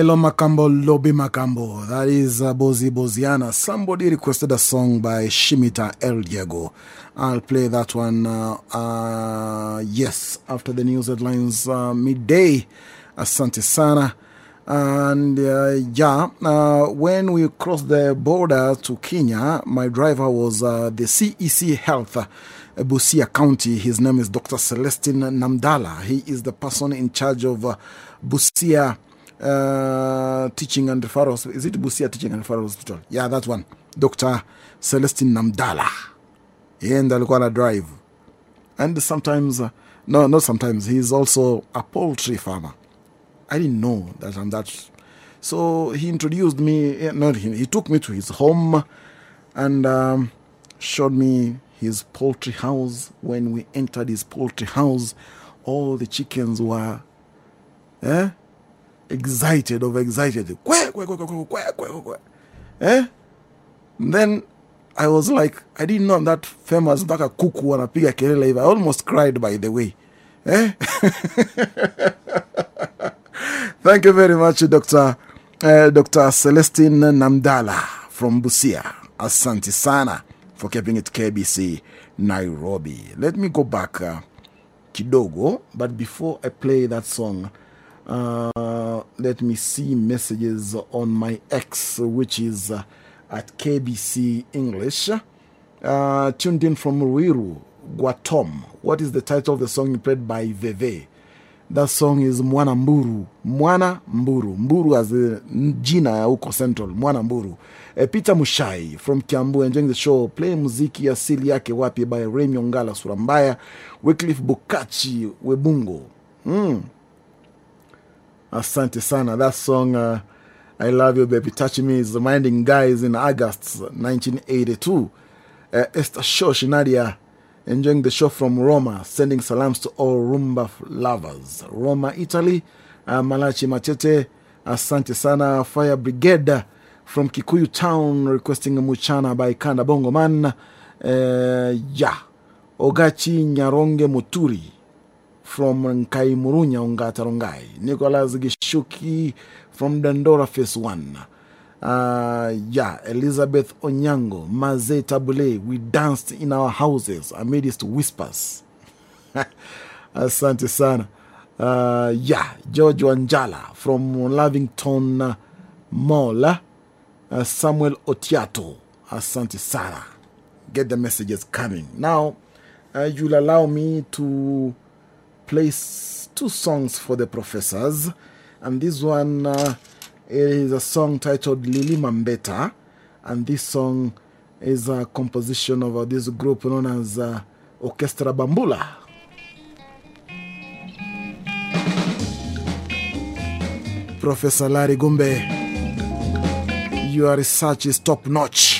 Lelo Makambo Lobi Makambo. That is uh, Bozi Boziana. Somebody requested a song by Shimita El Diego. I'll play that one, uh, uh, yes, after the news headlines uh, midday. Asante Sana. And uh, yeah, uh, when we crossed the border to Kenya, my driver was uh, the CEC Health, uh, Busia County. His name is Dr. Celestine Namdala. He is the person in charge of uh, Busia uh, Teaching and Referral Hospital. Is it Busia Teaching and Referral Hospital? Yeah, that one. Dr. Celestine Namdala. Alikuwa na drive. And sometimes, uh, no, not sometimes, he's also a poultry farmer. I didn't know that I'm that. So he introduced me, eh, not him, he took me to his home and um, showed me his poultry house. When we entered his poultry house, all the chickens were eh, excited, overexcited. Kwe, kwe, kwe, kwe, kwe, kwe, kwe. Eh? And then I was like, I didn't know I'm that famous mpaka kuku wanapiga kelele hivi. I almost cried by the way. Eh? Thank you very much, Dr. Uh, Dr. Celestine Namdala from Busia. Asante sana for keeping it KBC Nairobi. Let me go back uh, kidogo, but before I play that song, uh, let me see messages on my X, which is uh, at KBC English. Uh, tuned in from Ruiru, Guatom. What is the title of the song you played by Veve? That song is Mwana Mburu. Mwana Mburu. Mburu as a jina ya huko Central. Mwana Mburu. Uh, Peter Mushai from Kiambu enjoying the show. Play muziki asili yake wapi by Remy Ongala Surambaya. Wycliffe Bukachi Webungo. Mm. Asante sana. That song, uh, I Love You Baby Touch Me, is reminding guys in August 1982. Uh, Esther Shosh Nadia enjoying the show from Roma, sending salams to all Rumba lovers. Roma, Italy. Uh, Malachi Machete, Asante Sana. Fire Brigade from Kikuyu Town requesting Muchana by Kanda Bongo Man. Uh, yeah. Ogachi Nyaronge Muturi from Nkai Murunya Ongata Rongai. Nicholas Gishuki from Dandora Phase 1. Uh, yeah, Elizabeth Onyango, Maze Tabule, we danced in our houses amidst whispers. Asante sana. Uh, yeah, George Wanjala from Lavington Mall. Uh, Samuel Otiato. Asante sana. Get the messages coming. Now, uh, you'll allow me to play s- two songs for the professors. And this one uh, is a song titled Lili Mambeta. And this song is a composition of uh, this group known as uh, Orchestra Bambula. Professor Larry Gumbe, your research is top notch.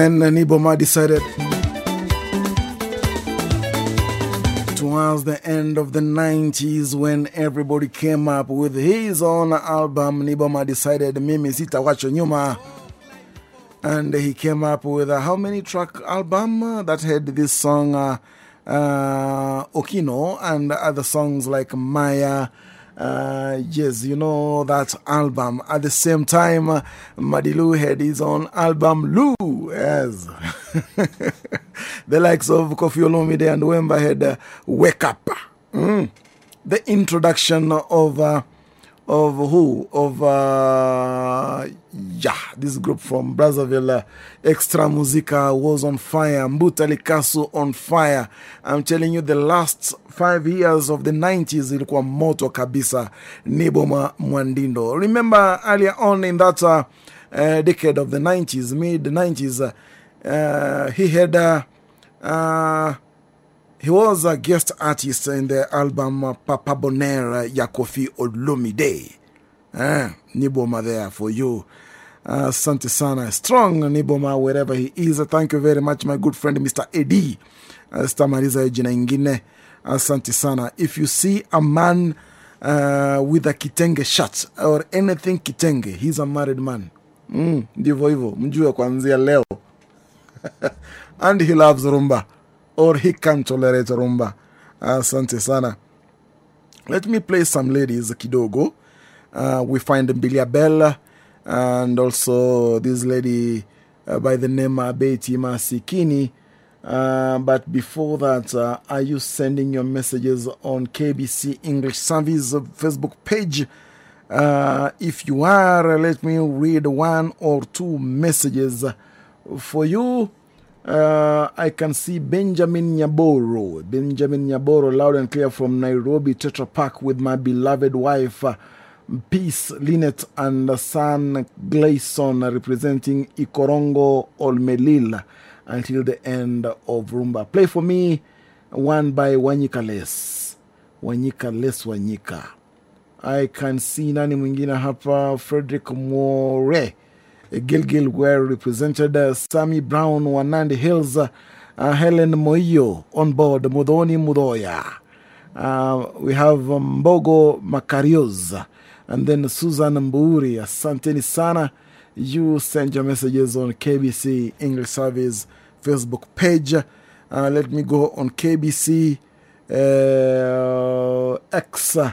When Nyboma decided towards the end of the 90s when everybody came up with his own album, Nyboma decided mimi sitawacho nyuma. And he came up with a how many track album that had this song uh, uh, Okino and other songs like Maya. Uh, yes, you know that album. At the same time, Madilu had his own album, Lou. The likes of Kofi Olomide and Wemba had uh, Wake Up. Mm. The introduction of uh, of who? Of, uh, yeah, this group from Brazzaville, uh, Extra Musica was on fire, Mbutali Kasu on fire. I'm telling you, the last five years of the 90s, ilikuwa moto kabisa, Niboma Mwandindo. Remember earlier on in that uh, uh, decade of the 90s, mid 90s, uh, he had. Uh, uh, he was a guest artist in the album uh, Papa Bonaire Yakofi Kofi Olomide. Eh, Niboma there for you. Uh, Santi sana. Strong Niboma wherever he is. Thank you very much, my good friend Mr. Eddie. Uh, Stamariza jina ingine. Asante sana. If you see a man uh, with a kitenge shirt or anything kitenge, he's a married man. Mm, ndivyo hivyo. Mjue kuanzia leo. And he loves rumba. Or he can tolerate rumba. Asante sana. Let me play some ladies kidogo. Uh, we find Mbilia Bella and also this lady uh, by the name Abeti Masikini. Uh, but before that, uh, are you sending your messages on KBC English Service Facebook page? Uh, if you are, let me read one or two messages for you. Uh, I can see Benjamin Nyaboro. Benjamin Nyaboro, loud and clear from Nairobi Tetra Park with my beloved wife, uh, Peace Linet and son Gleison, representing Ikorongo Olmelil until the end of Rumba. Play for me one by Wanyika Les. Wanyika Les Wanyika. I can see nani mwingine hapa, Frederick More. Gilgil were represented uh, Sammy Brown, Wanandi Hills, uh, Helen Moyo on board, Mudoni Mudoya. Uh, we have Mbogo Makarios, and then Susan Mburi. Asanteni sana. You send your messages on KBC English Service Facebook page. Uh, let me go on KBC uh, X uh,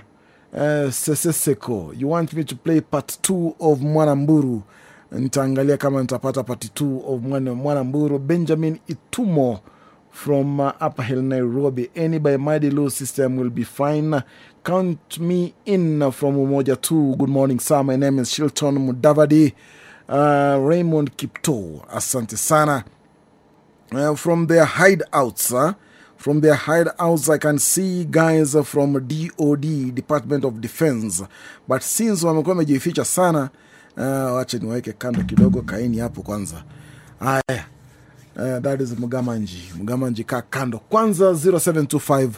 Seseseko. You want me to play part two of Mwanamburu? Nitaangalia kama nitapata part 2 of mwana, mwanamburu benjamin itumo from uh, upper hill nairobi. Any by mighty low system will be fine. Count me in from umoja 2 good morning sir. My name is shilton mudavadi. Uh, raymond kipto asante sana. Uh, from their hideouts uh, from their hideouts i can see guys from dod department of defense. But since wamekuwa wamejificha sana Uh, wache niwaweke kando kidogo, kaini hapo kwanza. Haya, uh, that is Mugamanji. Mugamanji, kaa kando kwanza. 0725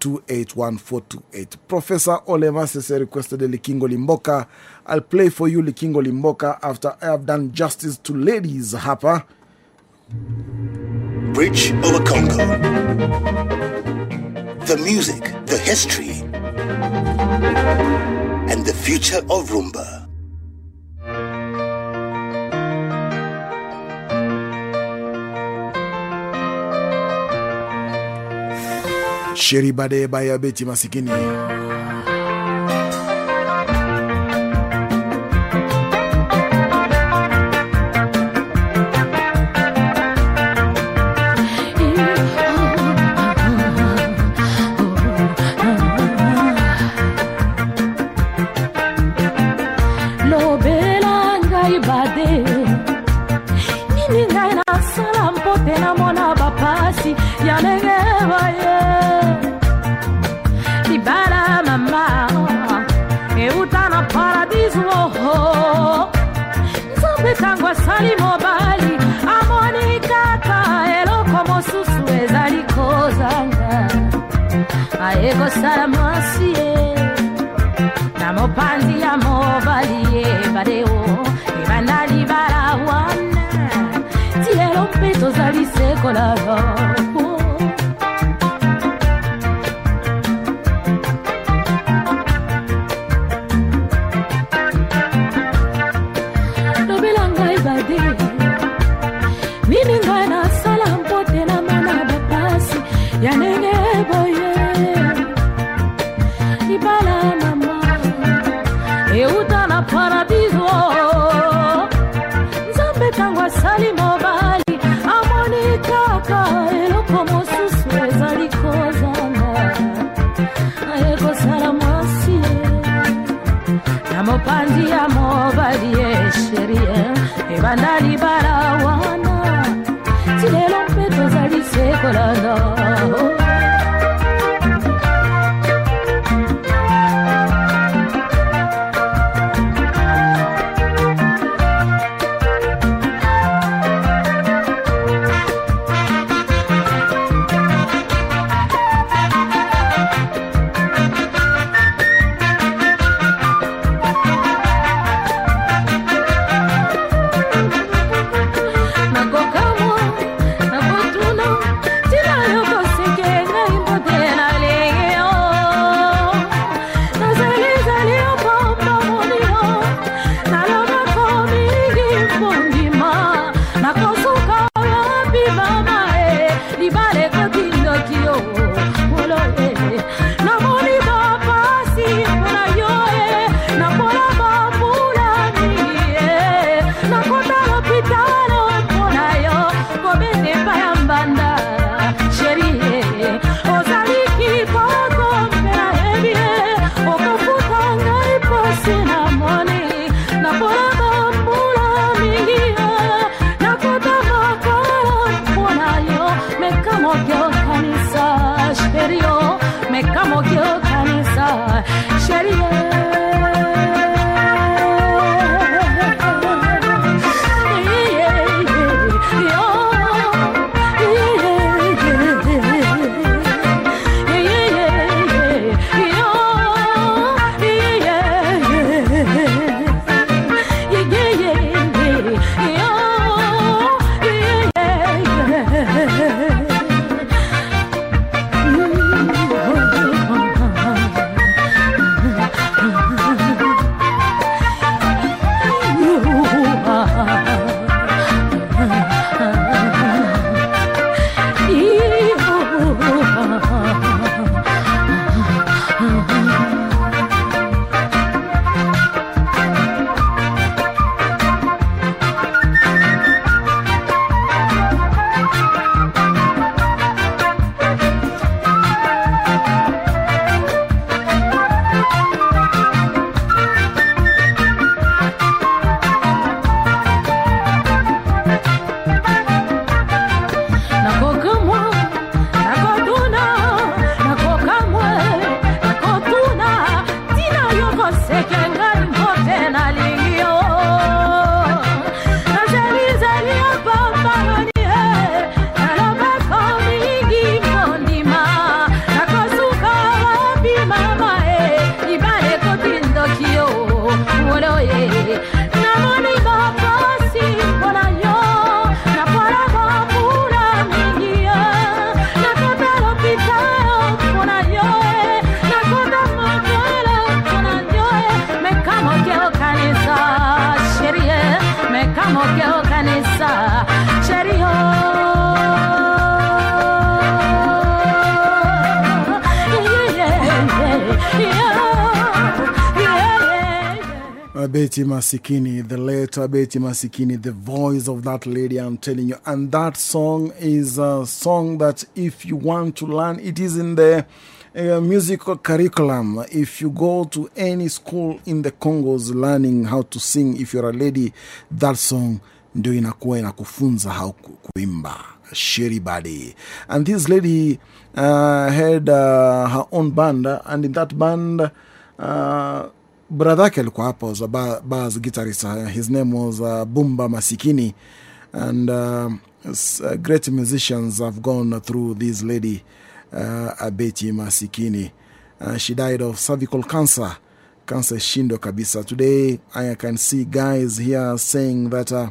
281 Professor Ole Masese requested the Likingo Limboka. I'll play for you Likingo Limboka after I have done justice to ladies hapa. Bridge over Congo. The music, the history, and the future of Rumba. Sheri Bade Baya Beti Masikini. Aye kosala mwasi ye na mopanzi ya mobali ebadeo ebanda libala wana ti lelo mpe tozali sekolalo Abeti Masikini, the late Abeti Masikini, the voice of that lady, I'm telling you. And that song is a song that if you want to learn, it is in the uh, musical curriculum. If you go to any school in the Congos learning how to sing, if you're a lady, that song ndio inakuwa inakufunza how kuimba Sherry Body. And this lady uh, had uh, her own band, and in that band, uh, brother yake alikuwa hapo was a bass guitarist. Uh, his name was uh, Bumba Masikini. And uh, uh, great musicians have gone through this lady, uh, Abeti Masikini. Uh, she died of cervical cancer. Cancer shindo kabisa. Today, I can see guys here saying that uh,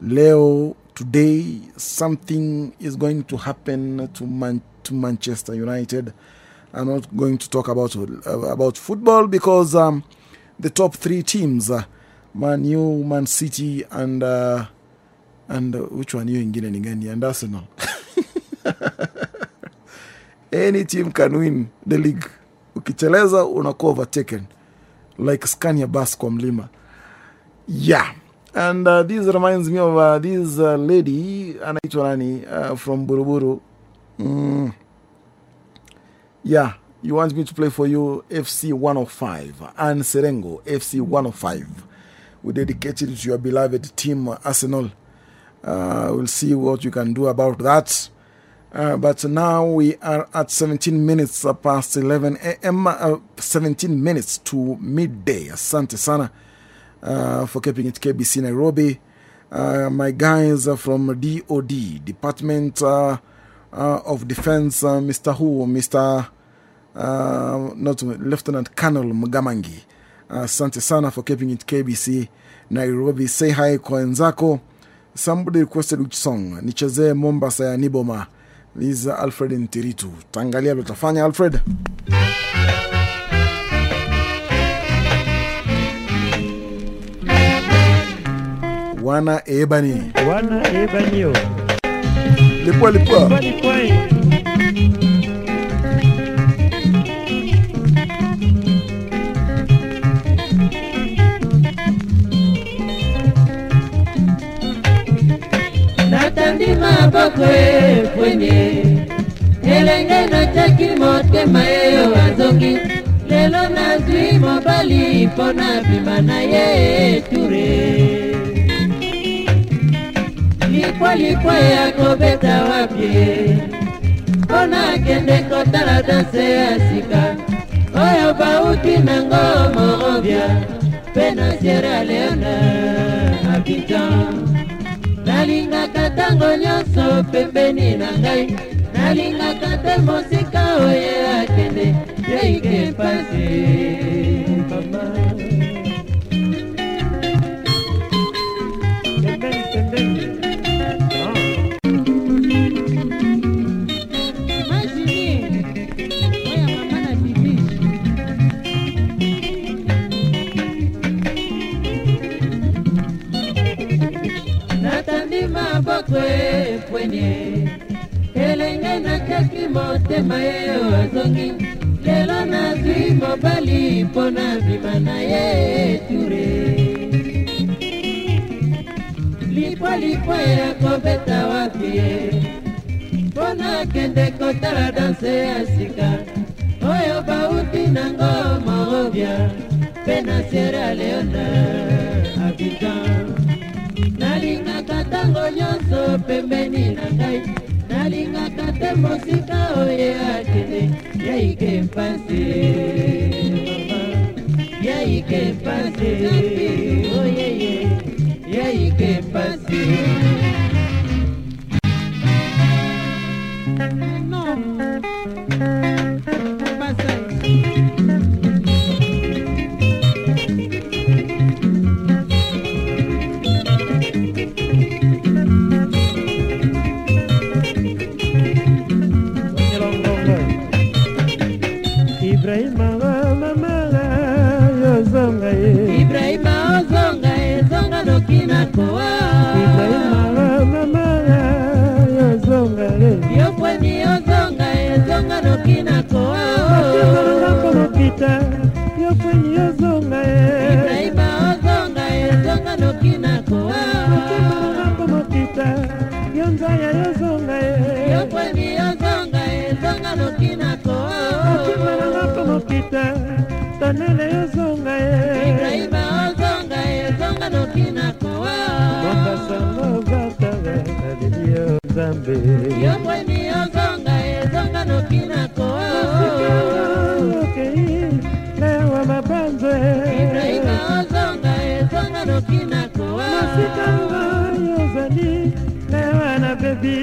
Leo, today, something is going to happen to, Man- to Manchester United. I'm not going to talk about, uh, about football because um, the top three teams, uh, Man U, Man City, and, uh, and uh, which one you ingine ni gani? And Arsenal. Any team can win the league. ukicheleza unakuwa overtaken like scania bas kwa mlima yeah and uh, this reminds me of uh, this uh, lady anaitwa nani uh, from buruburu mm. yeah you want me to play for you fc 105 and serengo fc 105 we dedicate it to your beloved team arsenal uh, we'll see what you can do about that uh, but now we are at 17 minutes past 11 a.m. Uh, 17 minutes to midday. Asante sana for keeping it KBC Nairobi. My guys from DOD, Department of Defense, Mr. Who, Mr. Uh, not Lieutenant Colonel Mgamangi. Asante uh, sana for keeping it KBC Nairobi. Say hi kwa wenzako. Somebody requested which song? Nichezee Mombasa ya Niboma. This is Alfred Ntiritu. Tangalia lutafanya Alfred. Wana ebani. Wana ebani yo. Lipua lipua. Lipua lipwa. Natandi maboko efwenye elenge natiaki motema eyo azongi. Lelo nazwi mobali mpo na bima na ye eture likwalikwwa ya kobeta wapie mpo nakende kotala danse ya sika. Oyo bauti nango morobia mpe na sierra leone abidjan nalingaka ntango nyonso pembeni na ngai. Nalingaka te mosika oye akende yeike mpasi mama motema ye azongi lelo nazwi mobali mpo na bima na ye eture likwalikwwa ya kobeta wapi ye? Mpo nakende kotala danse ya sika oyo bauti nango morobia mpe na sierra leone abidjan nalingaka ntango nyonso pembeni na ngai nalingaka te mosika oye akende yaike mpasi yo bwani ozonga ezonga nokinako lewa mabanze ibrahima ozonga ezonga nokinako masikanga yozali lewa na bebi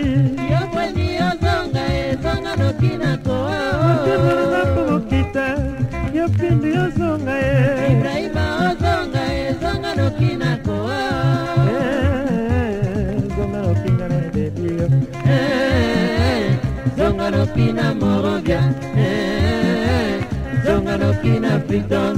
yo bwani ozonga ezonga nokinako motemelengako mokita yo pindu yozonga ye. kina moroga eh, eh, eh, zonga no kina piton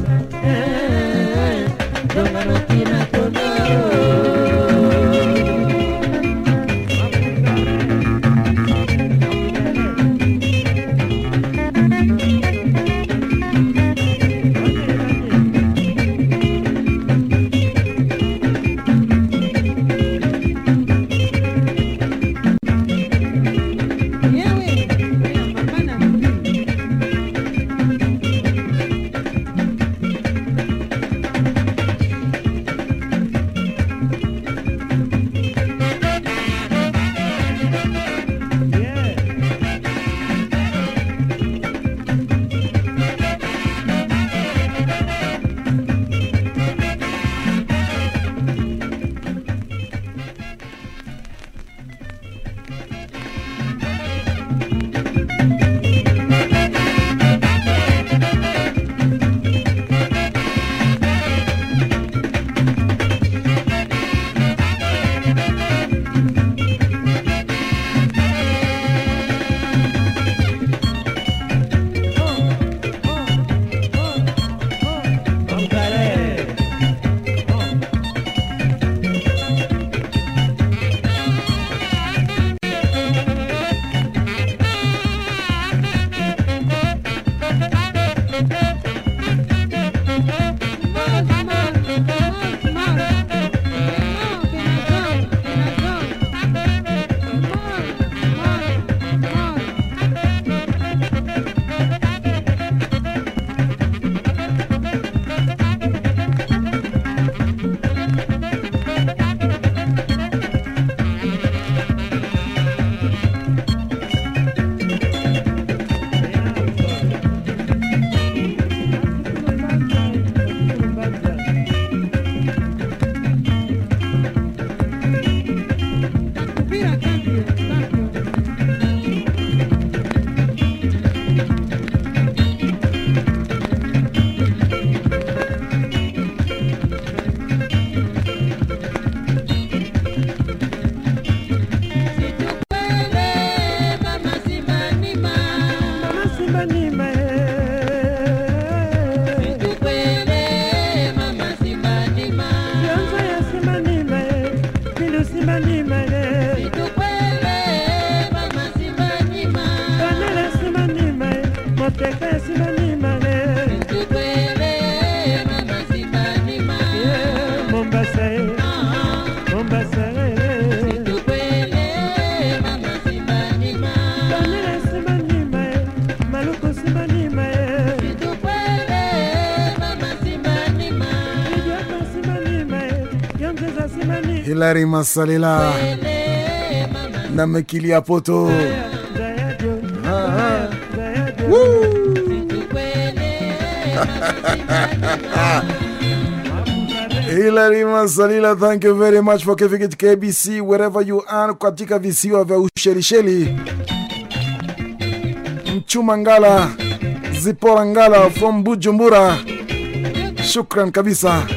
Hilary Masalila na Mekilia Poto. Hilary Masalila, thank you very much for giving it KBC wherever you are katika visiwa vya Ushelisheli. Mchuma Ngala, Zipora Ngala from Bujumbura. Shukran kabisa.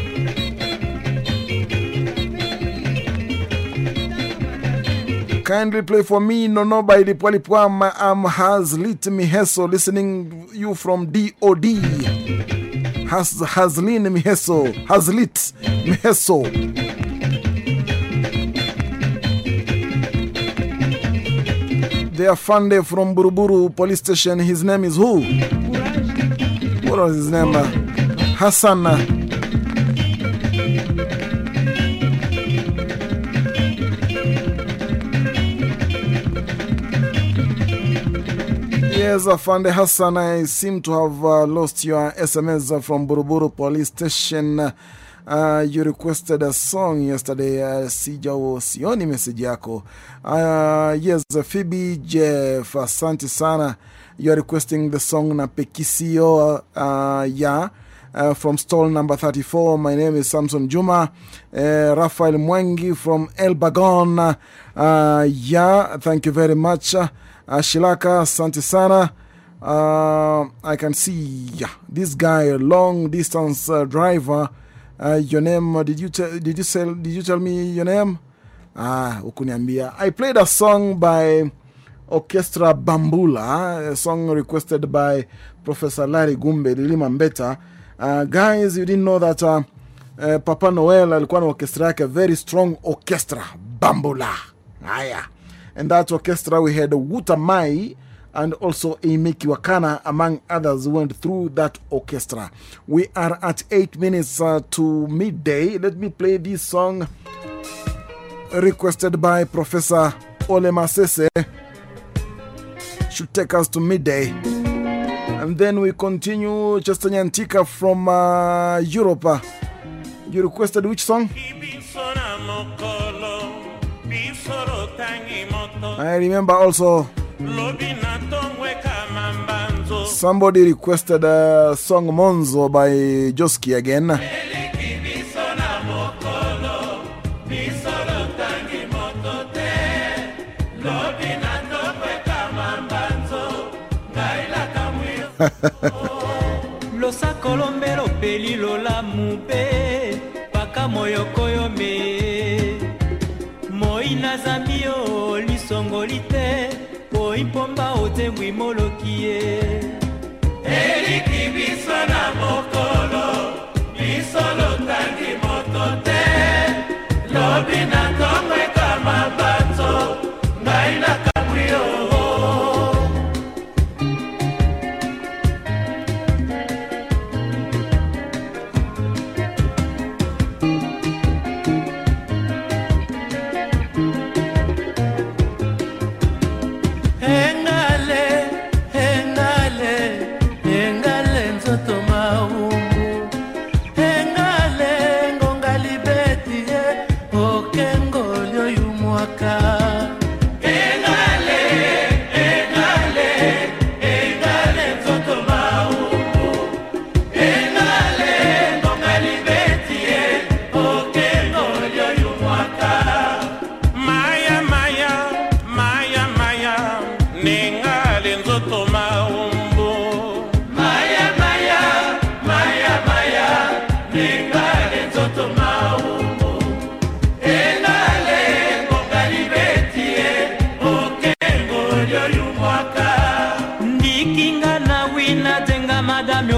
Kindly play for me Nono by Lipwalipwa. I'm me Miheso listening you from DOD. Has Hazlin Miheso. Hazlit Miheso. They are Fande from Buruburu police station. His name is who? What was his name? Hassan. Yes, Afande Hassan, I seem to have uh, lost your SMS from Buruburu police station. Uh, you requested a song yesterday. Uh, sijao sioni message yako. Uh, yes, Phoebe Jeff, asante sana. You are requesting the song na Pekisio uh, ya uh, from stall number 34. My name is Samson Juma. Uh, Rafael Mwangi from El Bagon. Uh, yeah, thank you very much. Uh, Shilaka, asante sana. Uh, I can see yeah, this guy, long distance uh, driver. Uh, your name, uh, did you, tell did, you tell did you tell me your name? Ah, ukuniambia. I played a song by Orchestra Bambula, a song requested by Professor Larry Gumbe, Lilima Mbeta. Uh, guys, you didn't know that uh, uh, Papa Noel alikuwa na orchestra yake, very strong orchestra, Bambula. Haya. And that orchestra, we had Wuta Mayi and also Emeki Wakana, among others, went through that orchestra. We are at 8 minutes uh, to midday. Let me play this song requested by Professor Ole Masese. Should take us to midday. And then we continue. Chester Nyantika from uh, Europe. You requested which song? I remember also somebody requested a song Monzo by Josky again.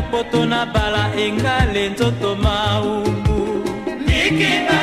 opoto na bala engale nzoto maumbu ndikinga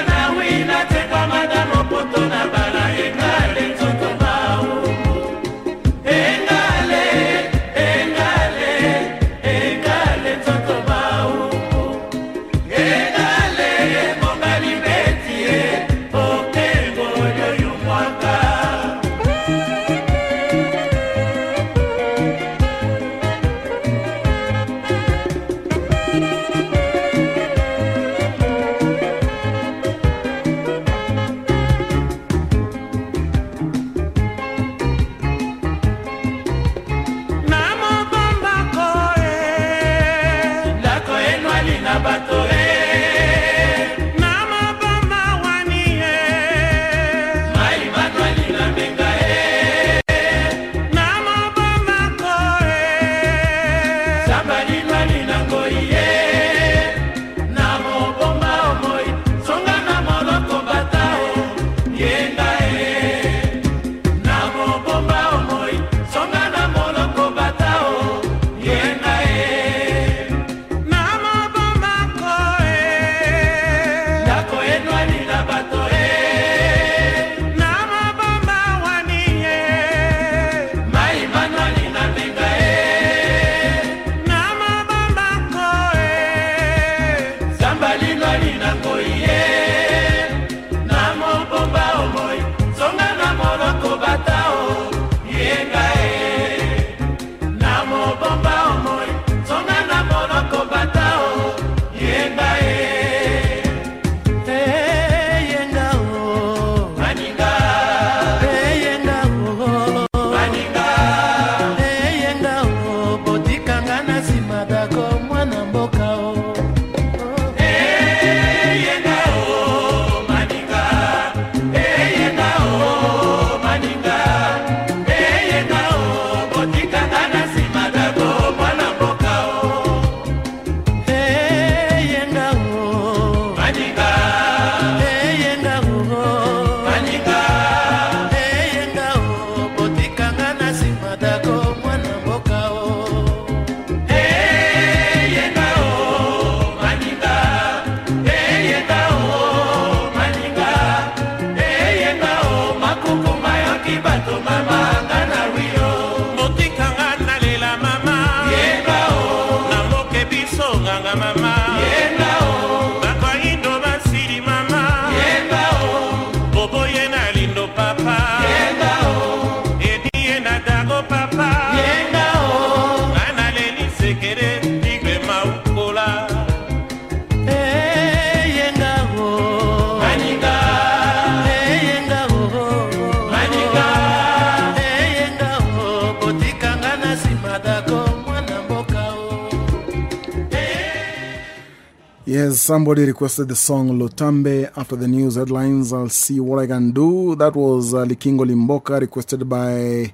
somebody requested the song Lotambe after the news headlines. I'll see what I can do. That was uh, Likingo Limboka, requested by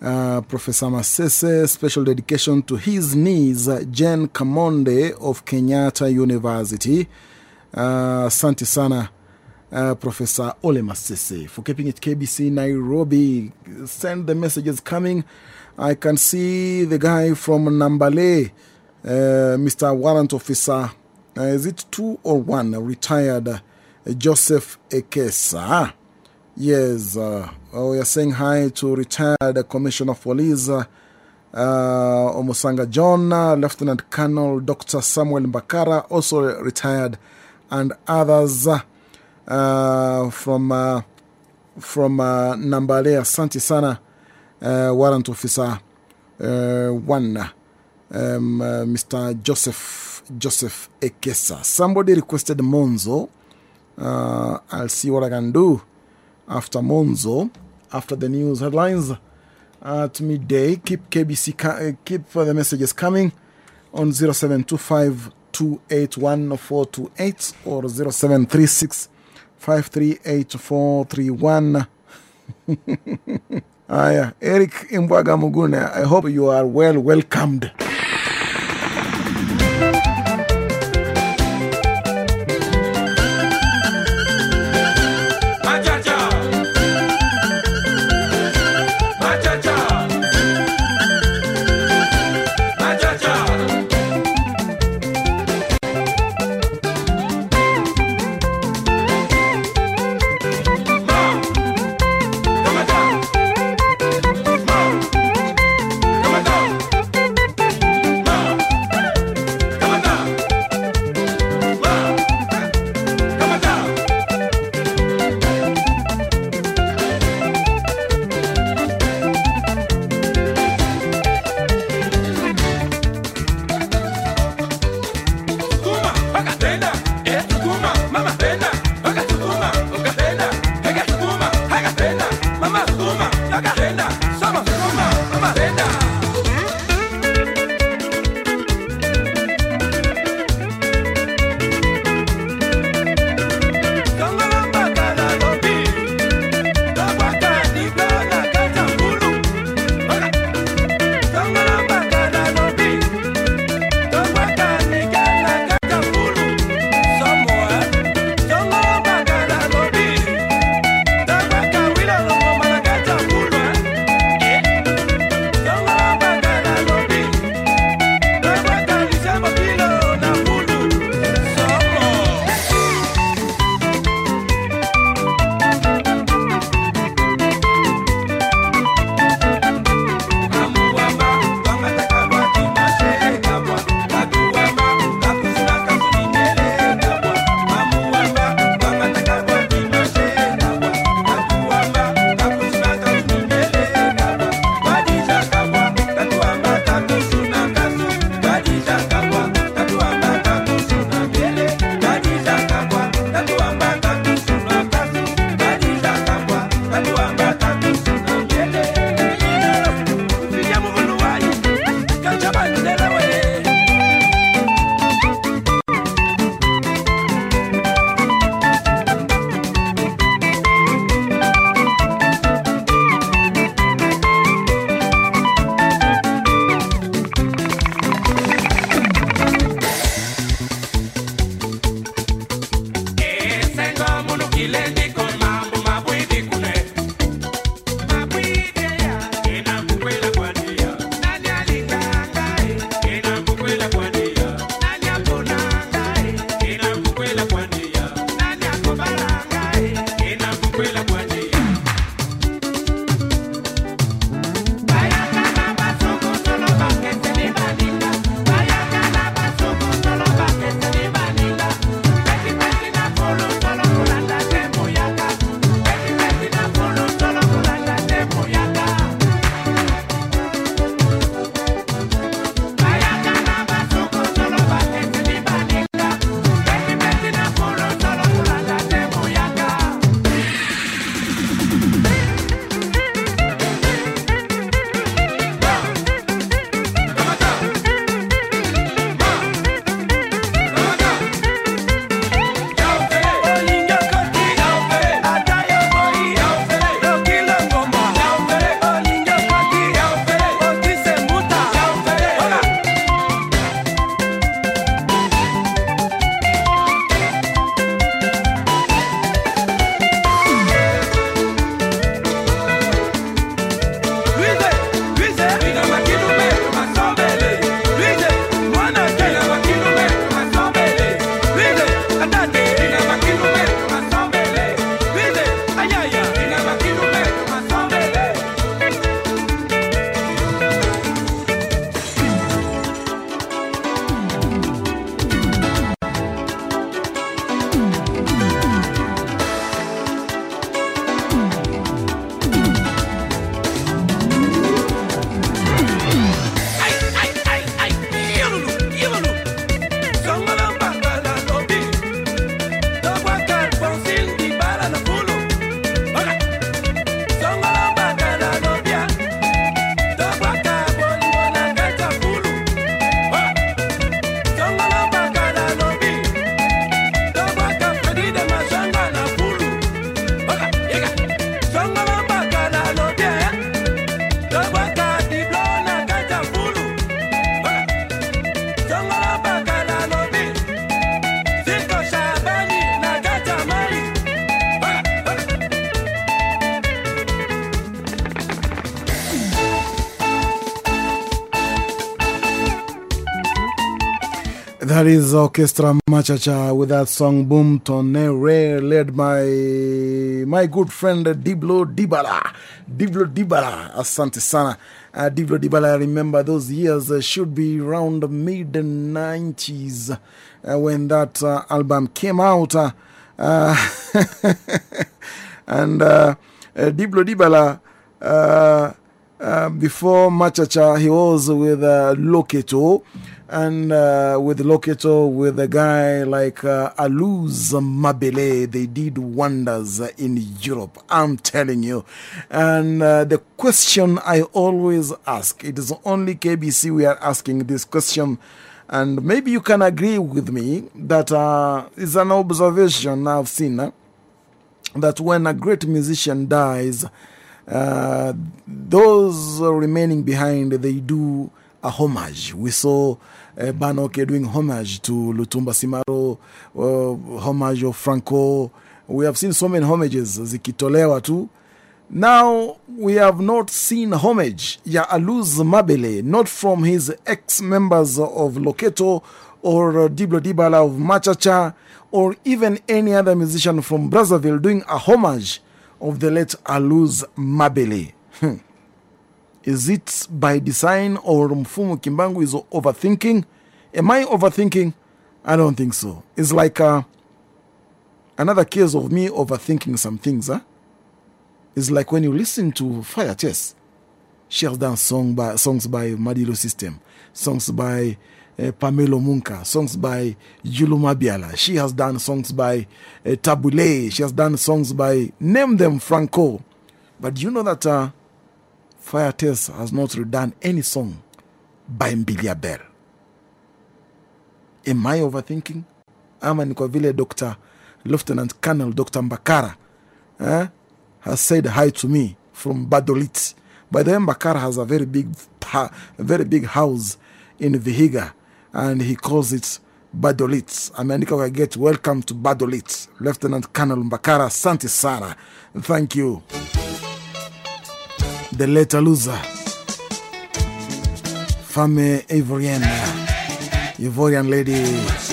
uh, Professor Masese. Special dedication to his niece, Jen Kamonde of Kenyatta University. Uh, Asante sana, uh, Professor Ole Masese, for keeping it KBC Nairobi. Send the messages coming. I can see the guy from Nambale, uh, Mr. Warrant Officer. Uh, is it two or one? Retired uh, Joseph Ekesa. Yes, uh, we are saying hi to retired Commissioner of Police Omusanga John, Lieutenant Colonel Dr. Samuel Mbakara, also retired, and others from, uh, from uh, Nambale. Warrant Officer uh, 1, um, Mr. Joseph Joseph Ekesa. Somebody requested Monzo. Uh, I'll see what I can do after Monzo, after the news headlines at midday. Keep KBC, uh, keep the messages coming on 0725 281 428 or 0736 538 431. Aya, Eric Imbwaga Mugune, I hope you are well welcomed. Is Orchestra Matchatcha with that song Boom Tonere, led by my good friend Diblo Dibala. Diblo Dibala, Asante Sana. Uh, Diblo Dibala, I remember those years uh, should be around the mid 90s uh, when that uh, album came out. Uh, uh, and Diblo Dibala, before Matchatcha, he was with Loketo and uh, with Loketo, with a guy like uh, Aurlus Mabélé, they did wonders in Europe. I'm telling you. And uh, the question I always ask, it is only KBC we are asking this question. And maybe you can agree with me that uh, it's an observation I've seen that when a great musician dies, those remaining behind they do a homage. We saw uh, Bana OK doing homage to Lutumba Simaro, uh, homage of Franco. We have seen so many homages zikitolewa tu. Now we have not seen homage ya Aurlus Mabélé, not from his ex members of Loketo or Diblo Dibala of Matchatcha or even any other musician from Brazzaville doing a homage of the late Aurlus Mabélé. Is it by design or Mfumu Kimbangu is overthinking? Am I overthinking? I don't think so. It's like uh, another case of me overthinking some things. It's like when you listen to Faya Tess. She has done song by, songs by Madilu System, songs by uh, Pamelo Mounk'a, songs by Youlou Mabiala. She has done songs by uh, Tabu Ley. She has done songs by, name them, Franco. But you know that uh, Fire Test has not redone any song by Mbilia Bell. Am I overthinking? Ama ni kwa vile Dr. Lieutenant Colonel Dr. Mbakara eh, has said hi to me from Badolit. By the way, Mbakara has a very big, a very big house in Vihiga and he calls it Badolit. Ameandika kwa get welcome to Badolit. Lieutenant Colonel Mbakara, Santi Sana. Thank you. The letter loser. Femme Ivorian, Ivorian lady.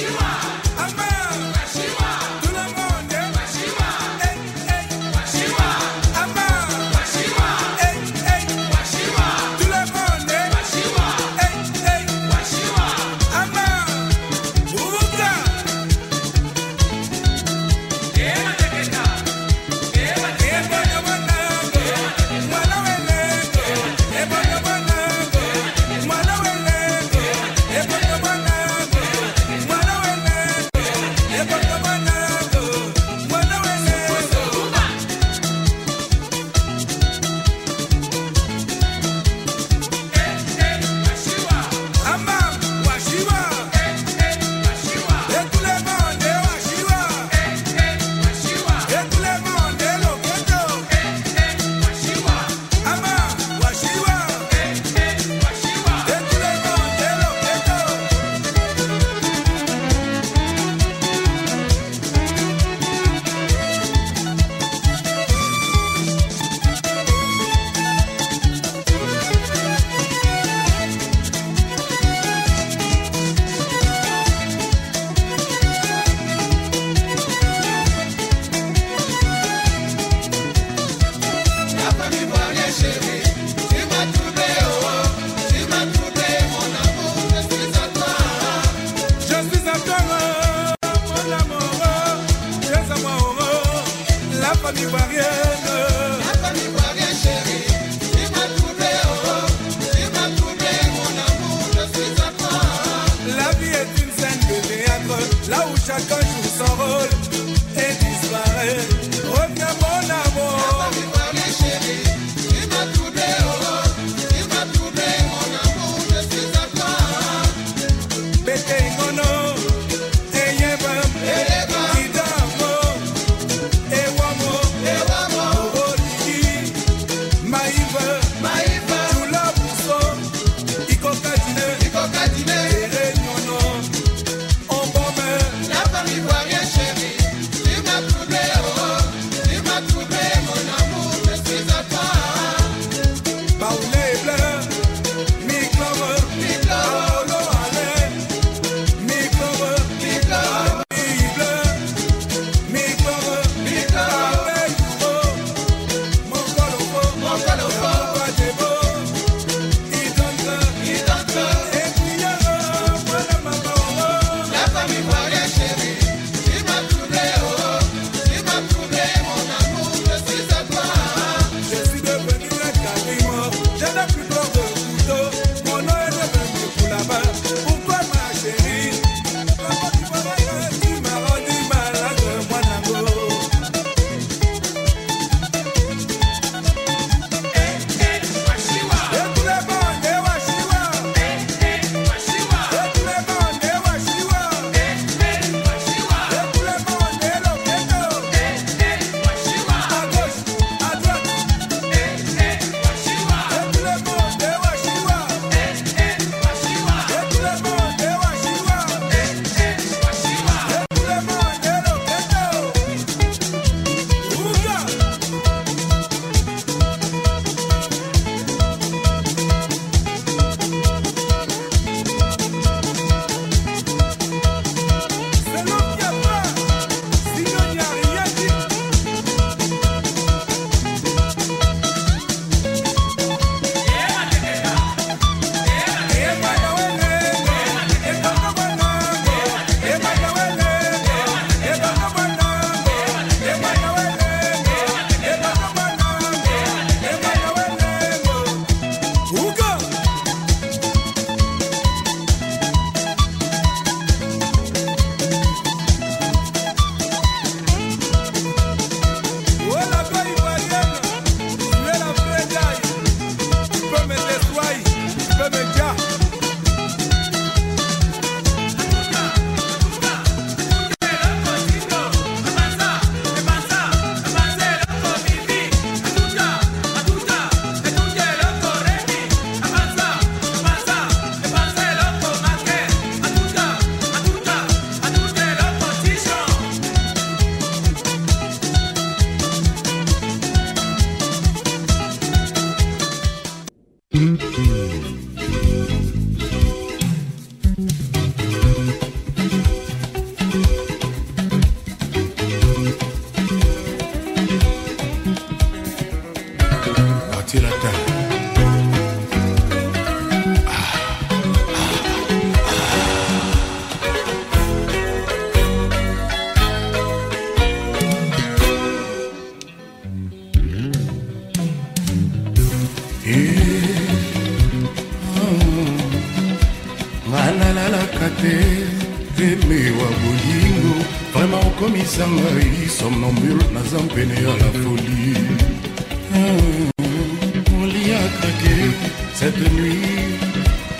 Okomisa ngai somnambule naza mpene ya la folie. Oliakrake cette nuit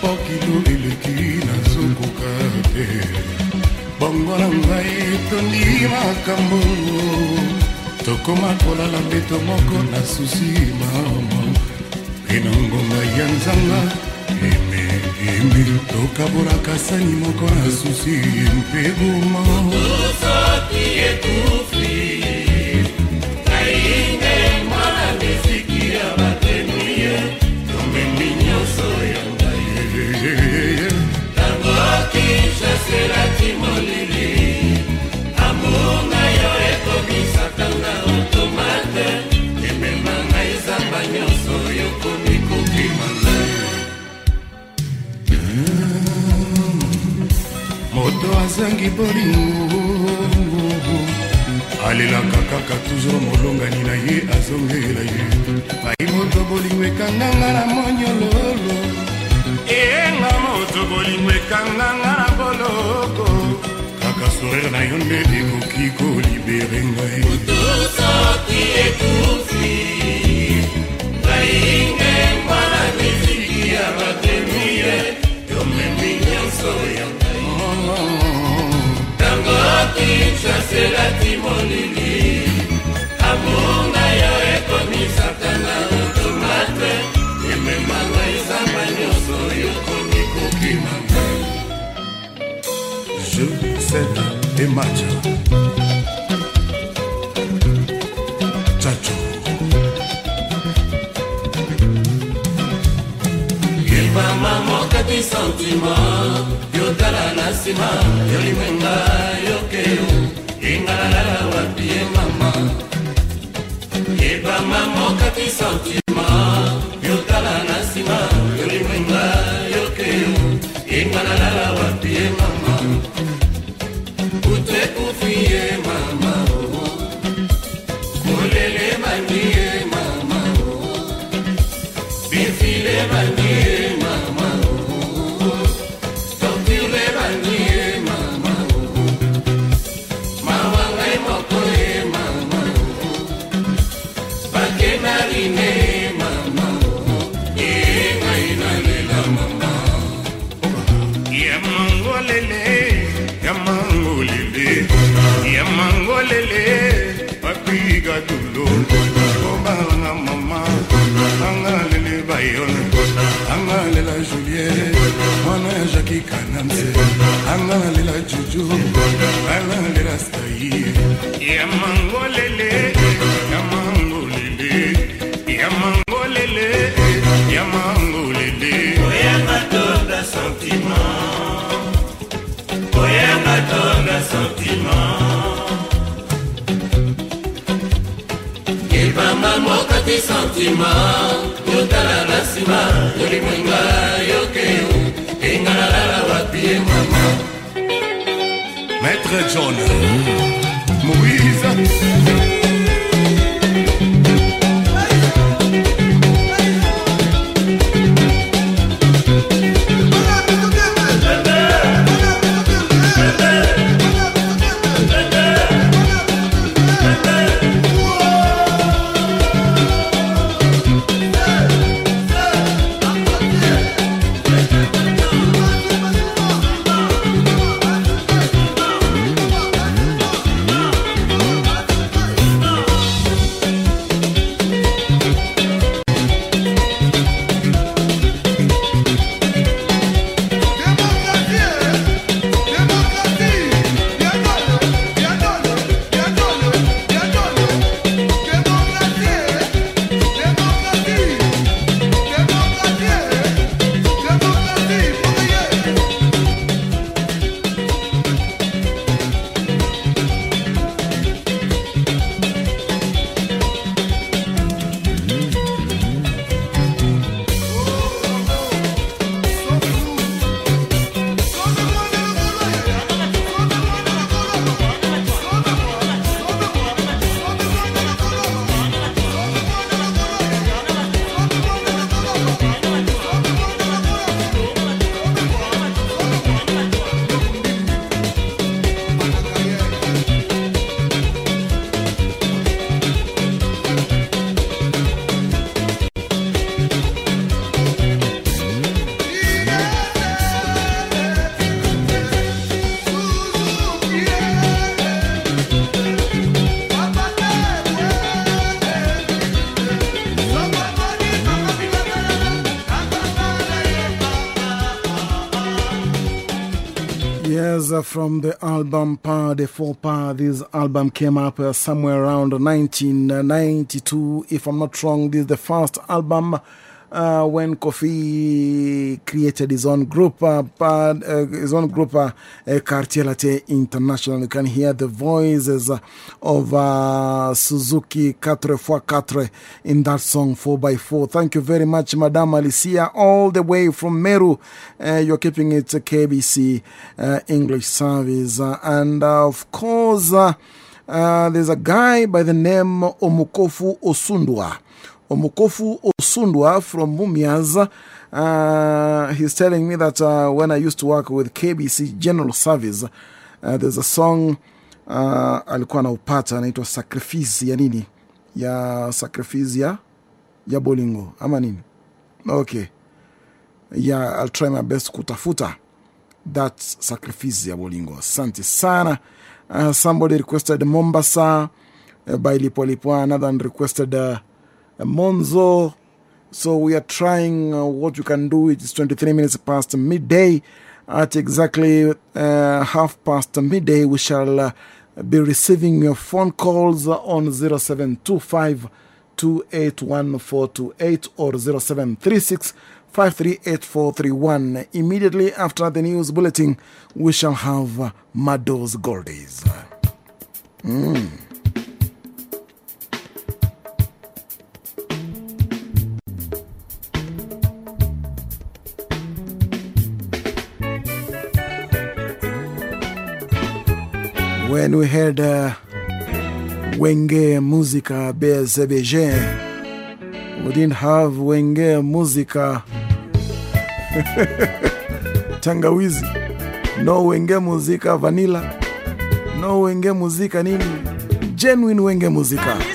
pokilo eleki nazokoka te bongo na ngai etondi makambo tokoma kolala mbeto moko na susi mama mpe na ngonga ya nzanga eme eme. Tokabolaka sani moko na susi mpe boma azangi bolingo. Alelaka kaka toujours molongani na ye azongela ye. Bai moto bolingo ekanganga na monyololo. Eyenga moto bolingo ekanganga na boloko. Kaka sourire na yo nde ekoki kolibere ngai. Soki ekufi. Ngainge mwana miziki ya batenuye yomemi nyonso ya ngai ekaselaki molili amonga yo ekomisaka na otomate ememanga ezamba nyonso yokomi kokimanga je sena emacha chacho kimama mokati sentima yotala na nsima yolimwenga yokeu yokeo engalalala wapi ye mama? Yebama mokati santima yotala na nsima yolimwenga yokeo engalalala wapi mangolele ya mangolele ya mangolele ya mangolele oyanga tonda sentiment. Oyanga tonda sentiment. Ebanga mokati sentiment yotala na nsima yolimwenga yokeo engalalala wapi ye mama? Maître John. Moïse Luísa. From the album Pas de Faux Pas. This album came up uh, somewhere around 1992, if I'm not wrong. This is the first album uh, when Koffi created his own group, uh, uh, his own group, uh, uh, Quartier Latin International. You can hear the voices of uh, Suzuki 4x4 in that song 4x4. Thank you very much, Madame Alicia, all the way from Meru. Uh, you're keeping it KBC uh, English service. And of course, there's a guy by the name Omukofu Osundwa. Omukofu Osundwa from Mumias. Uh, he's telling me that uh, when I used to work with KBC General Service, uh, there's a song uh, alikuwa na anaitwa Sacrifice ya nini? Ya Sacrifice ya, ya Bolingo ama nini? Okay. Yeah, I'll try my best kutafuta that Sacrifice ya Bolingo. Asante sana. Uh, somebody requested Mombasa uh, by Lipo Lipo. Another requested uh, Monzo. So we are trying uh, what you can do. It's 23 minutes past midday. At exactly uh, half past midday, we shall uh, be receiving your phone calls on 0725 281428 or 0736 538431. Immediately after the news bulletin, we shall have Mado's Goldies. When we heard uh, Wenge Musica BSBG, we didn't have Wenge Musica. Tangawizi, no Wenge Musica Vanilla, no Wenge Musica nini, genuine Wenge Musica.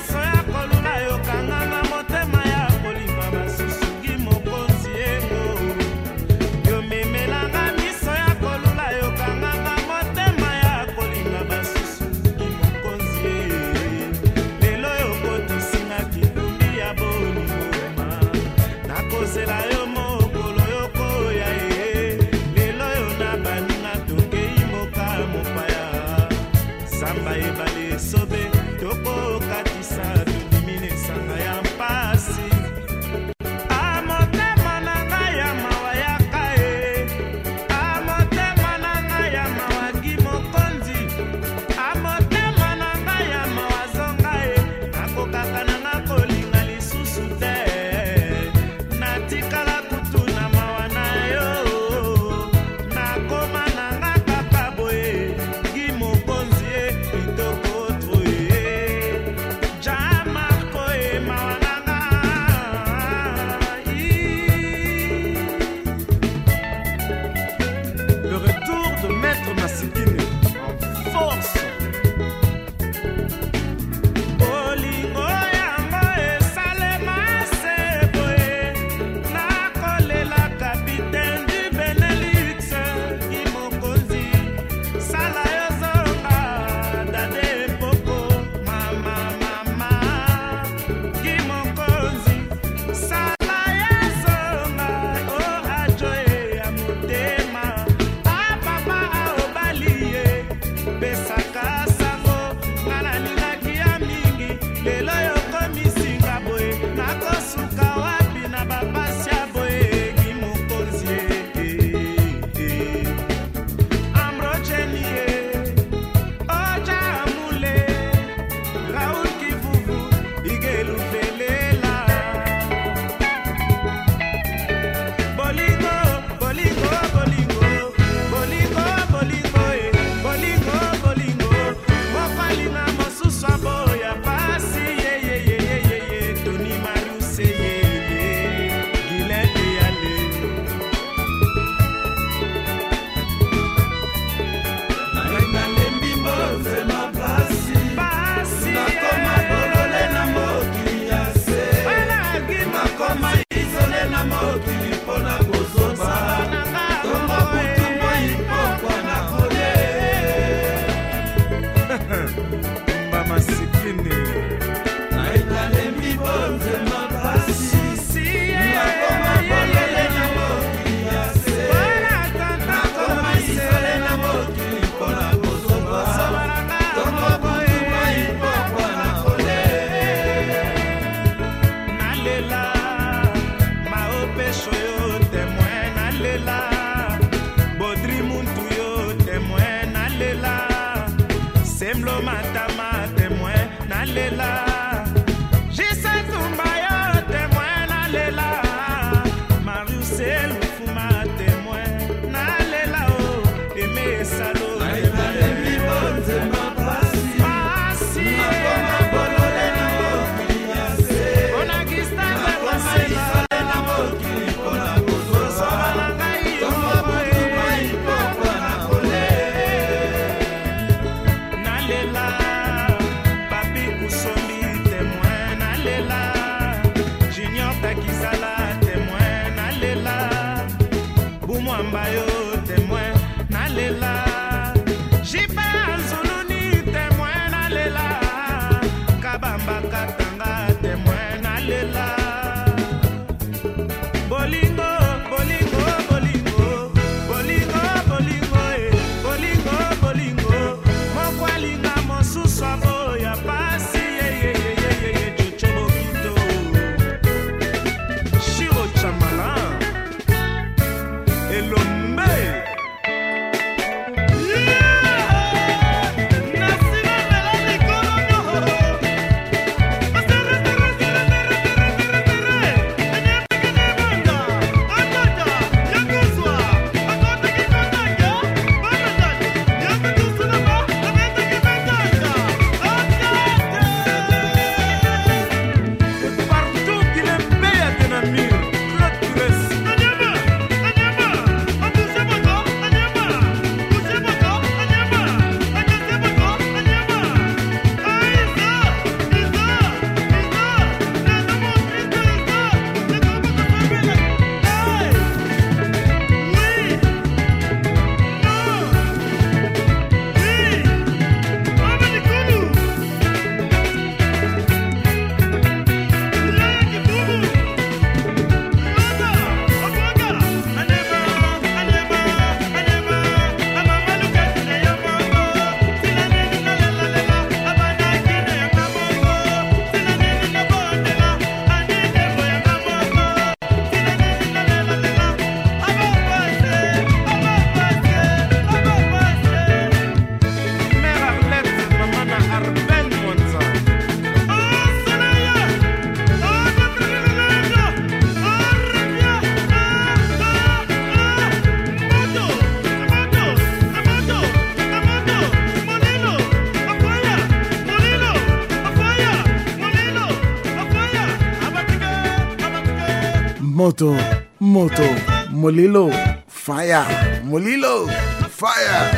Moto, moto, molilo, fire, molilo, fire.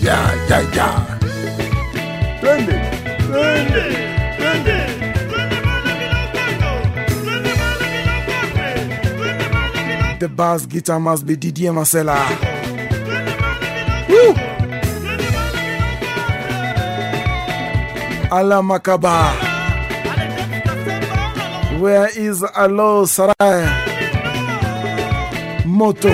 Ya, ya, ya. Twende, twende, twende. The bass guitar must be Didier Marcella. Woo! Ala Makaba. Where is Alo Sarai? Moto.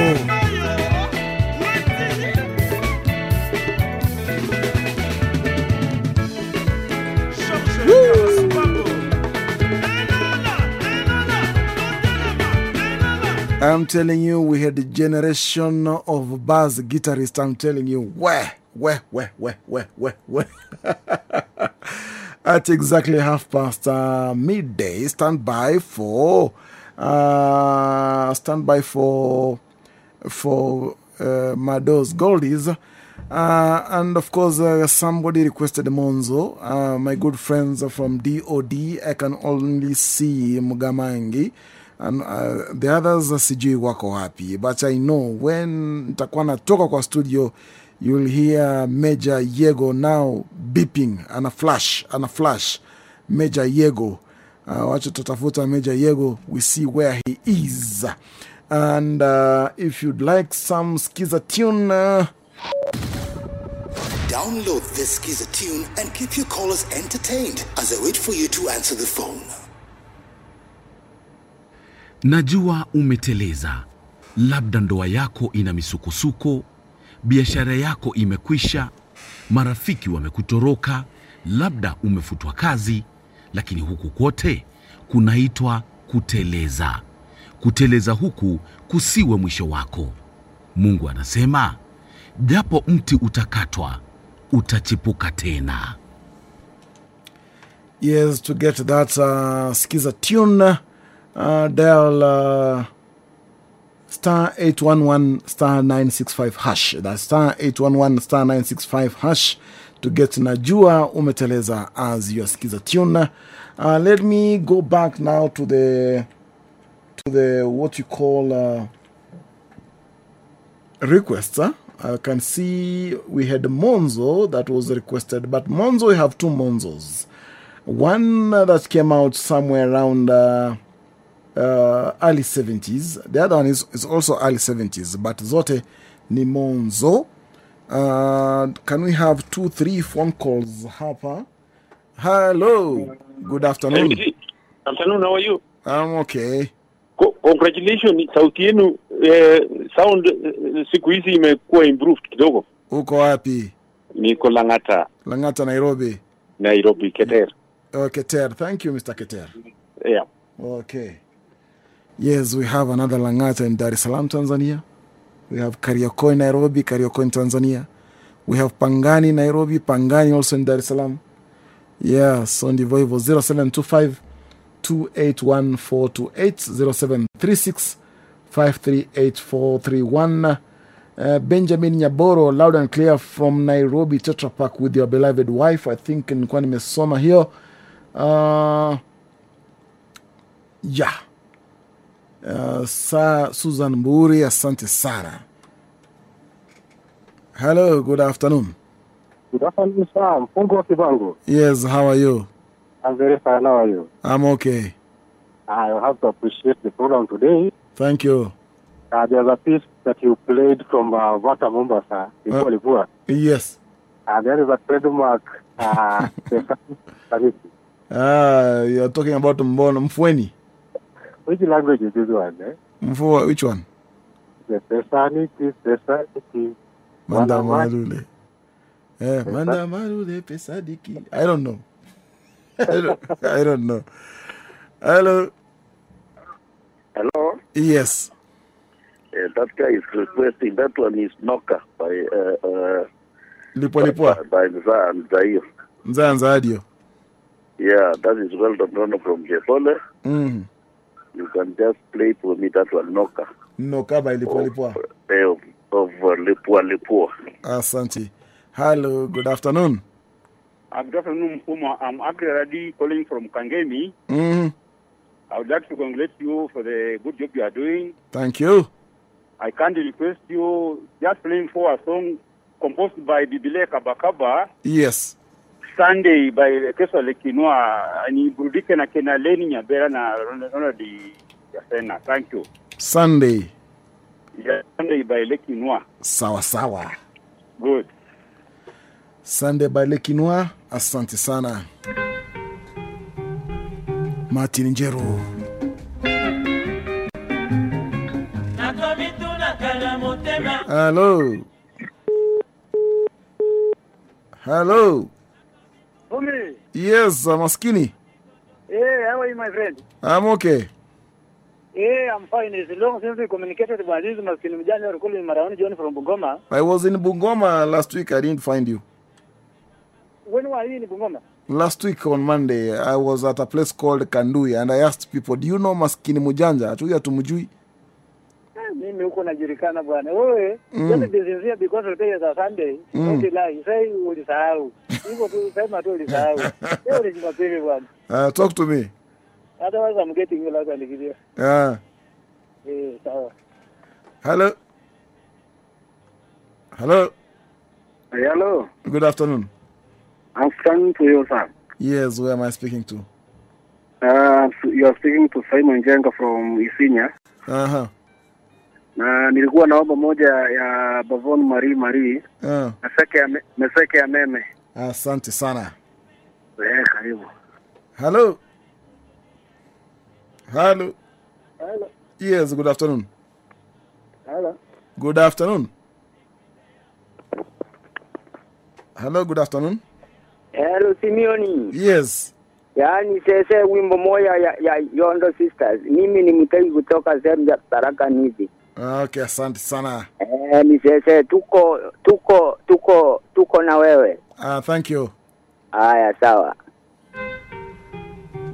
I'm telling you, we had a generation of bass guitarists. I'm telling you, where, where, where, where, where, where, where. At exactly half past uh, midday, stand by for, uh, stand by for, for uh, Mado's Goldies. Uh, and of course, uh, somebody requested Monzo. Uh, my good friends from DOD, I can only see Mugamangi. And uh, the others sijui wako happy But I know when nitakuwa natoka kwa studio, you'll hear Major Yego now beeping, ana flash, ana flash. Major Yego. Uh, wacha tutafuta Major Yego, we see where he is. And uh, if you'd like some skiza tune, uh, Download this Skiza tune and keep your callers entertained as I wait for you to answer the phone. Najua umeteleza, labda ndoa yako ina misukosuko, biashara yako imekwisha, marafiki wamekutoroka, labda umefutwa kazi, lakini huku kwote kunaitwa kuteleza. Kuteleza huku kusiwe mwisho wako. Mungu anasema, japo mti utakatwa, utachipuka tena. Yes, to get that uh, skiza tune, uh, dial uh, star 811 star 965 hash. That's star 811 star 965 hash to get Najua Umeteleza as your skiza tuna Uh, let me go back now to the to the what you call uh, requests. Huh? I can see we had Monzo that was requested, but Monzo, we have two Monzos. One that came out somewhere around uh, uh, early 70s. The other one is, is also early 70s, but zote nimonzo Uh, can we have two, three phone calls hapa? Hello. Good afternoon. Good Afternoon, how are you? I'm okay. Co congratulations, sauti yenu eh, sound eh, siku hizi imekuwa improved kidogo. Uko wapi? Niko Lang'ata, Lang'ata, Nairobi. Nairobi, Keter. Oh, Keter. Thank you, Mr. Keter. Yeah. Okay. Yes, we have another Lang'ata in Dar es Salaam, Tanzania. We have Karioko in Nairobi, Kariakoo in Tanzania. We have Pangani, in Nairobi, Pangani also in Dar es Salaam. Yeah, so ndivyo hivyo 0725 281428 0736 538431 Uh, Benjamin Nyaboro, loud and clear from Nairobi, Tetra Park with your beloved wife. I think nilikuwa nimesoma hiyo. Uh, yeah. Uh, Sa Susan Mburi, asante sana. Hello, good afternoon. Good afternoon, sir. Mfungo Kibango. Yes, how are you? I'm very fine. How are you? I'm okay. I have to appreciate the program today. Thank you. Uh, there's a piece that you played from uh, Vata Mombasa, Lipua Lipua. Yes. Uh, there is a trademark. Uh, Ah, you're talking about Mbono Mfweni. Which language is this one? Eh? Mfua, which one? The Pesaniki, Pesaniki. Manda Marule. Eh, Manda Marule Pesadiki. I don't know. I don't, I don't know. Hello. Hello? Yes. Uh, that guy is requesting that one is Knocker by uh, uh, Lipua Lipua. by Nza and Zaire. Nzanza Adio. Yeah, that is well done from Jefole. Mm. You can just play for me that one Knocker Noka by Lipua Lipua. uh, of, of uh, Lipua Lipua. Asante. Hello, good afternoon. Uh, Good afternoon, Mfumo. I'm Agri Radi calling from Kangemi. Mm. I would like to congratulate you for the good job you are doing. Thank you. I kindly request you just playing for a song composed by Bibile Kabakaba, Yes. Sunday by kesho Lekinwa, niburudike na Kena Leni Nyabera na Ronald Yasena. Thank you. Sunday. Yeah, Sunday by Lekinwa. Sawa sawa. Good. Sunday by Lekinwa. Asante sana. Martin motema Hello. Hello. Umi, Yes, I'm Maskini. hey, how are you, my friend? I'm okay. Hey, I'm fine. It's long since we communicated about this. Maskini Mjani or calling Maraoni John from Bungoma. I was in Bungoma last week. I didn't find you. When were you in Bungoma? Last week on Monday, I was at a place called Kandui and I asked people, Do you know Maskini Mujanja? Atuya tumujui. Eh, Mimi huko najulikana bwana. Wewe, Mm. because today is a Sunday. Mm. Don't lie. Say ulisahau. Hivyo tu sema tu ulisahau. Leo ni Jumapili bwana. Ah, talk to me. Otherwise I'm getting you like a likidio. Uh, Eh, sawa. hello. Hello. Hello. Good afternoon. I'm speaking to you, sir. Yes, who am I speaking to? Uh, you are speaking to Simon Jenga from Isinya. Uh huh. Na nilikuwa naomba moja ya Bavon Marie Marie, Uh, meseke ya, me, meseke ya meme. Asante sana. Eh, karibu. Hello. Hello. Hello. Yes, good afternoon. Hello. Good afternoon. Hello, good afternoon. Hello Simioni. Yes. Yaani sese wimbo moja ya, ya Yondo Sisters. Mimi ni mtaji kutoka sehemu ya Baraka Nizi. Okay, asante sana. Eh, ni sese tuko tuko tuko tuko na wewe. Uh, thank you. Haya, sawa.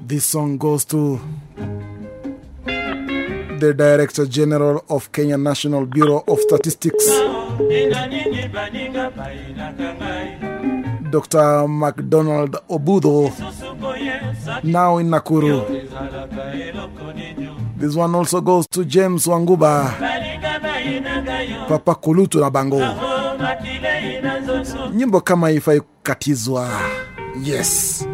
This song goes to the Director General of Kenya National Bureau of Statistics, Dr. MacDonald Obudho, now in Nakuru. This one also goes to James Wanguba, Papa Kulutu na Bango. Nyimbo kama haifai kukatizwa. Yes.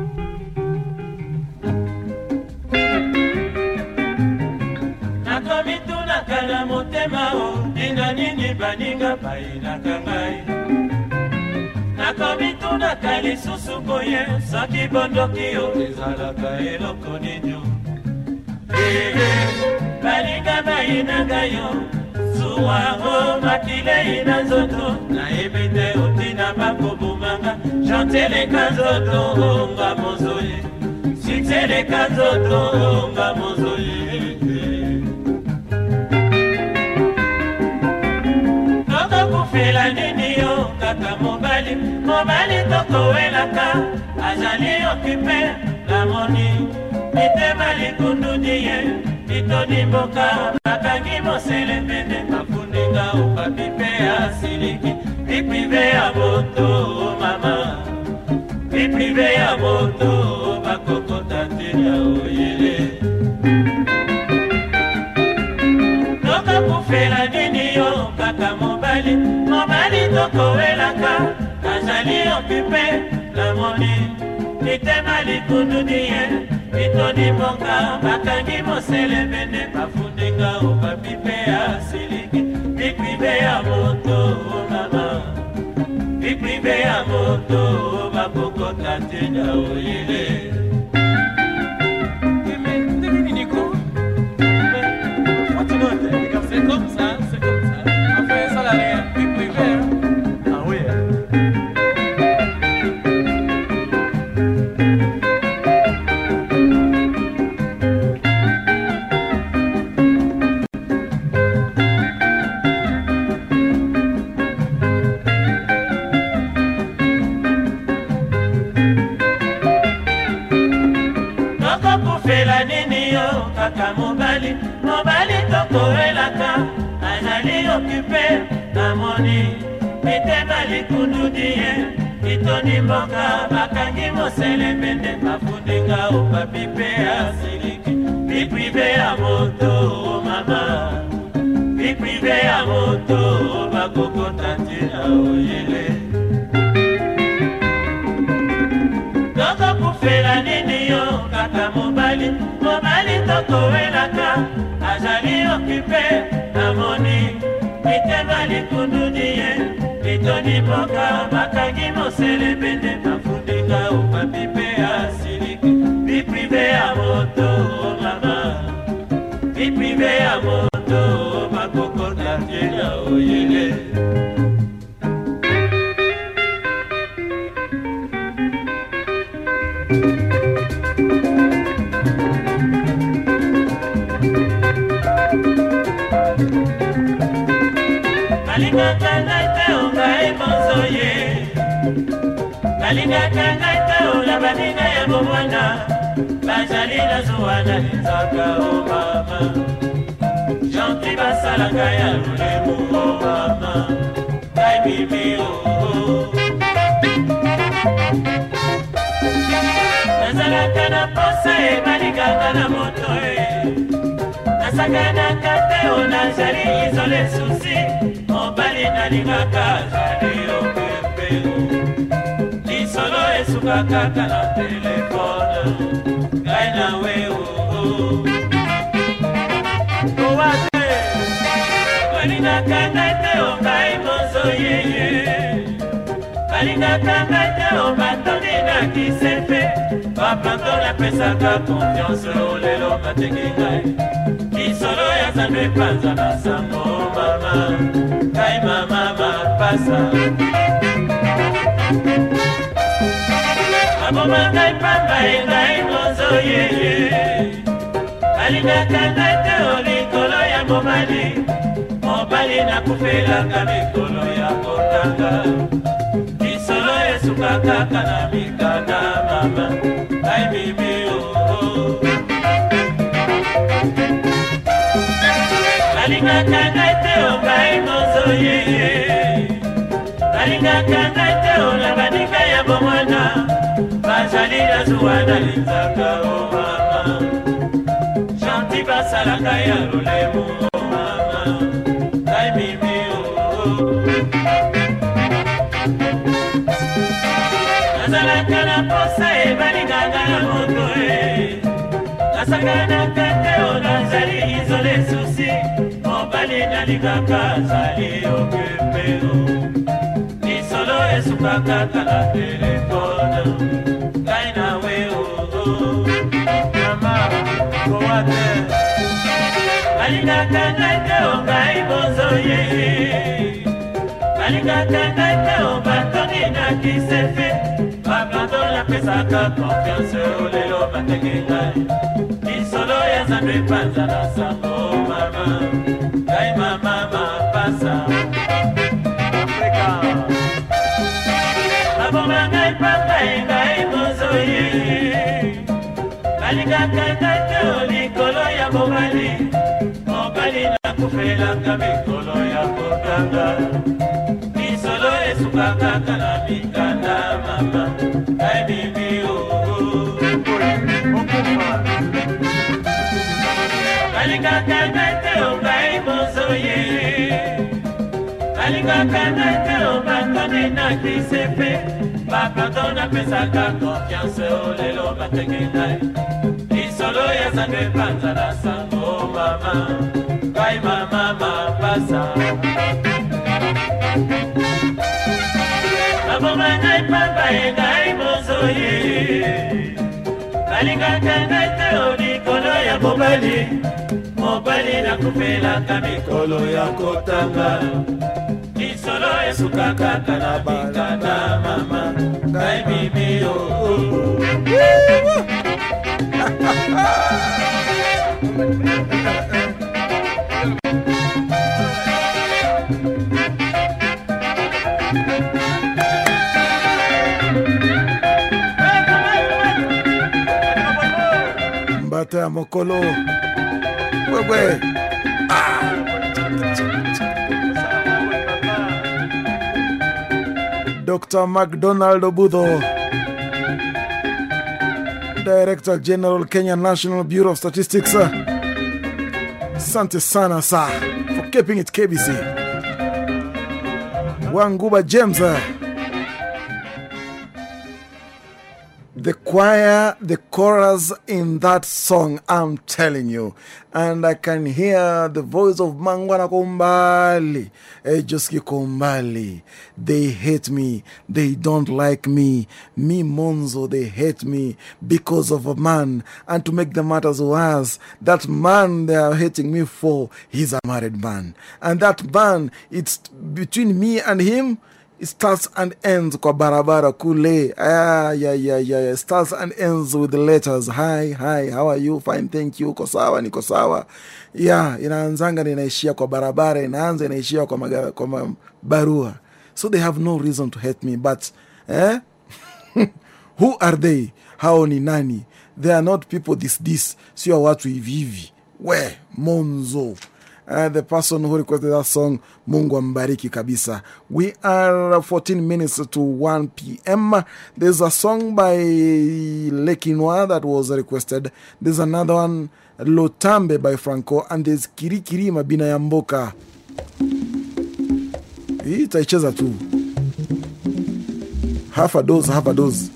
na motema o baninga bayinaka ngai nakomitunaka lisusu boye soki bondoki o ezalaka eloko nini baninga bayinaka yo zuwango makilei na nzoto. Nayebi te otina bakobomanga chanteleka nzoto onga mozoye. Siteleka nzoto onga mozoye. Tokokufela nini yo kaka mobali? Mobali tokowelaka azali okipe namoni mitema likundudi ye mitoni mboka bakangi mosele pene bafundinga opapi mpe asiliki. Biprive ya moto mama. Biprive ya moto bakokota te ya oyele. Tokokufela nini yo kaka mobali? Mobali tokowelaka azali okipe namoni mitema likundudi ye mitoni mboka bakangi mosele mene bafundinga opapi mpe asiliki. bikwibe ya moto mama bikwibe ya moto bakokota te na oyele bakangi mosele mende bafundinga opapi mpe asiliki bikwibe ya moto mama. Bikwibe ya moto bakokota ntina oyele tokokufela nini yo kaka mobali. Mobali tokowelaka azali okipe namoni. Mitema likundudi ye mitoni mboka bakangi mosele lime ya moto bakoko na tela oyele. Nalingaka ngai te ongai mozoye nalingaka ngai te olabaninga ya bomwana bazali na zuwa na linzaka o mama. Janti basalaka ya lolemo o mama. Ngai mimi o nazalaka na posa e balingaka na moto e nasakanaka te o nazali izole susi mobali nalingaka azali opepeo lisolo esuka kaka na telefone. Ngai nawe oo balingaka ngai te o ngai mozo yeye. Balingaka ngai te o batondi na kisepe. Baplanto napesaka konfiance lelo batengi ngai. Lisolo ya zando epanza na sango mama. Ngai mama mapasa. Aboma ngai pamba e ngai mozo yeye. Alingaka ngai te o likolo ya mobali mobali nakufelaka mikolo ya kotanga lisolo esuka kaka na mikanda mama. Ngai mimi oo balingaka ngai te o ngai mozoye balingaka ngai te o na baninga ya bomwana. Bazali na zuwa na linzaka o mama. Janti basalaka ya lolemo nazalaka na posa e balingaka na moto e nasakanaka te o nazali izole susi mobali nalingaka azali okepeo lisolo esuka kaka na telefone ngai nawe oo mama kowa te balingaka ngai te o ngai bozoye. Balingaka ngai te o batongi na kisefe baplando napesaka konfiance o lelo batenge ngai. Lisolo ya nzambe panza na sango mama. Ngai mama mapasa. Baboma ngai papa e ngai mozoye balingaka ngai te o likolo ya mobali kofelanga mikolo ya kotanga. Misolo esukaka kala mikanda mama. Aibibi balingaka oh, oh. nate obai mozoye. Balingaka nate obatone na krisepe bapato napesaka konfiance olelo batenge nai lisolo ya zando epanza na sango mama. Ngai mama mapasa? Baboma ngai pamba ye ngai mozoye balingaka ngai te o likolo ya mobali. Mobali nakufelaka mikolo ya kotanga. Lisolo esuka kaka na bikanda mama. Ngai bibi o. Mbata wewe Dr. McDonald Obudho, Director General Kenya National Bureau of Statistics. Asante sana sa for keeping it KBC. Wanguba James. The choir, the chorus in that song, I'm telling you. And I can hear the voice of Mangwana Kumbali, Ejoski Kumbali. They hate me. They don't like me. Me, Monzo, they hate me because of a man. And to make the matters worse, that man they are hating me for, he's a married man. And that man, it's between me and him. Starts and ends kwa barabara kule. Ah. Starts and ends with the letters. Hi, hi, how are you? Fine, thank you. Uko sawa, niko sawa. Yeah, inaanzanga na inaishia kwa barabara, inaanza inaishia kwa, maga, kwa barua. So they have no reason to hate me. But, eh? Who are they? Hao ni nani? They are not people this, this. Sio watu hivi hivi. We, Monzo. Uh, the person who requested that song, Mungu ambariki kabisa. We are 14 minutes to 1 p.m. There's a song by Lekinoa that was requested. There's another one, Lotambe by Franco, and there's Kirikiri Mabina ya Mboka. Hii itaicheza tu. Half a dose, half a dose.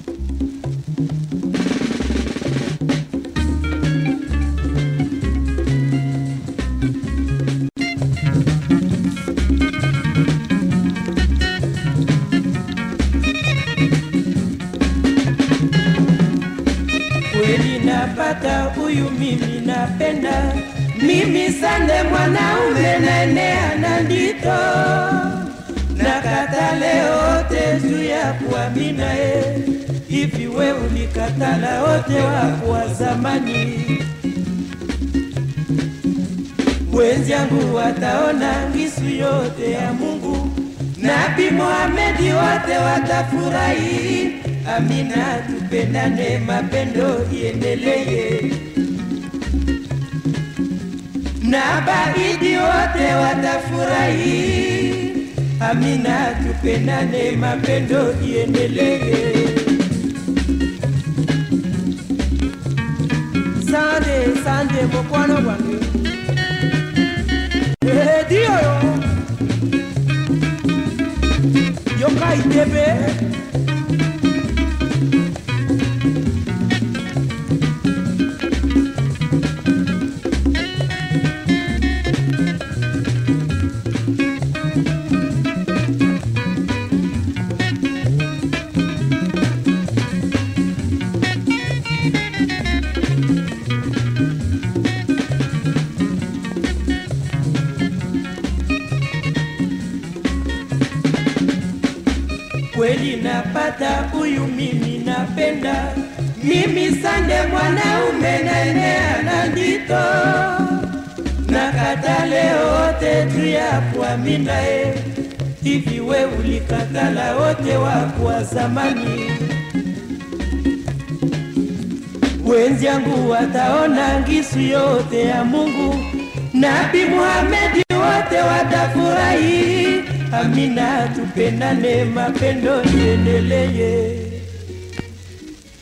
Mimi sande mwanaume naenea na ndito nakata katale ote juu ya kuamina e hivi we unikatala wote wakuwa zamani wenzyangu wataona ngisu yote ya Mungu. Nabi Muhamedi wote watafurahi. Amina, tupendane, mapendo iendelee. Na baridi wote watafurahi. Amina, tupendane, mapendo iendelee. Sande, sande, mokwano wange. Eh, dio yo. Yoka mimi sande mwanaume naenea na ndito nakata leo wote tu ya kuamina e hivi we ulikatala wote wako wa zamani. Wenzyangu wataona ngisu yote ya Mungu. Nabi Muhamedi wote watafurahi. Amina, tupendane, mapendo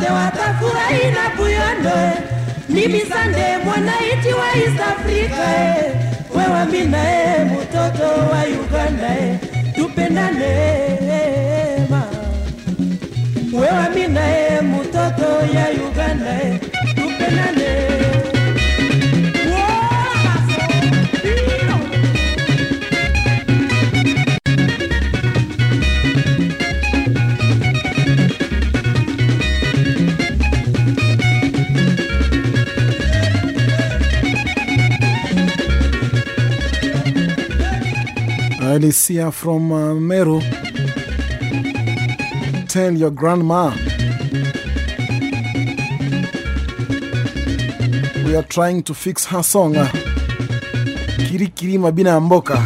wote watafurahi na kuyondo mimi sande, mwanaiti wa East Africa eh. wewe mina mtoto wa Uganda eh. tupendane eh, wewe mina mtoto ya Uganda tupendane Alicia from uh, Meru. Tell your grandma. We are trying to fix her song. uh, Kiri Kiri Mabina Mboka.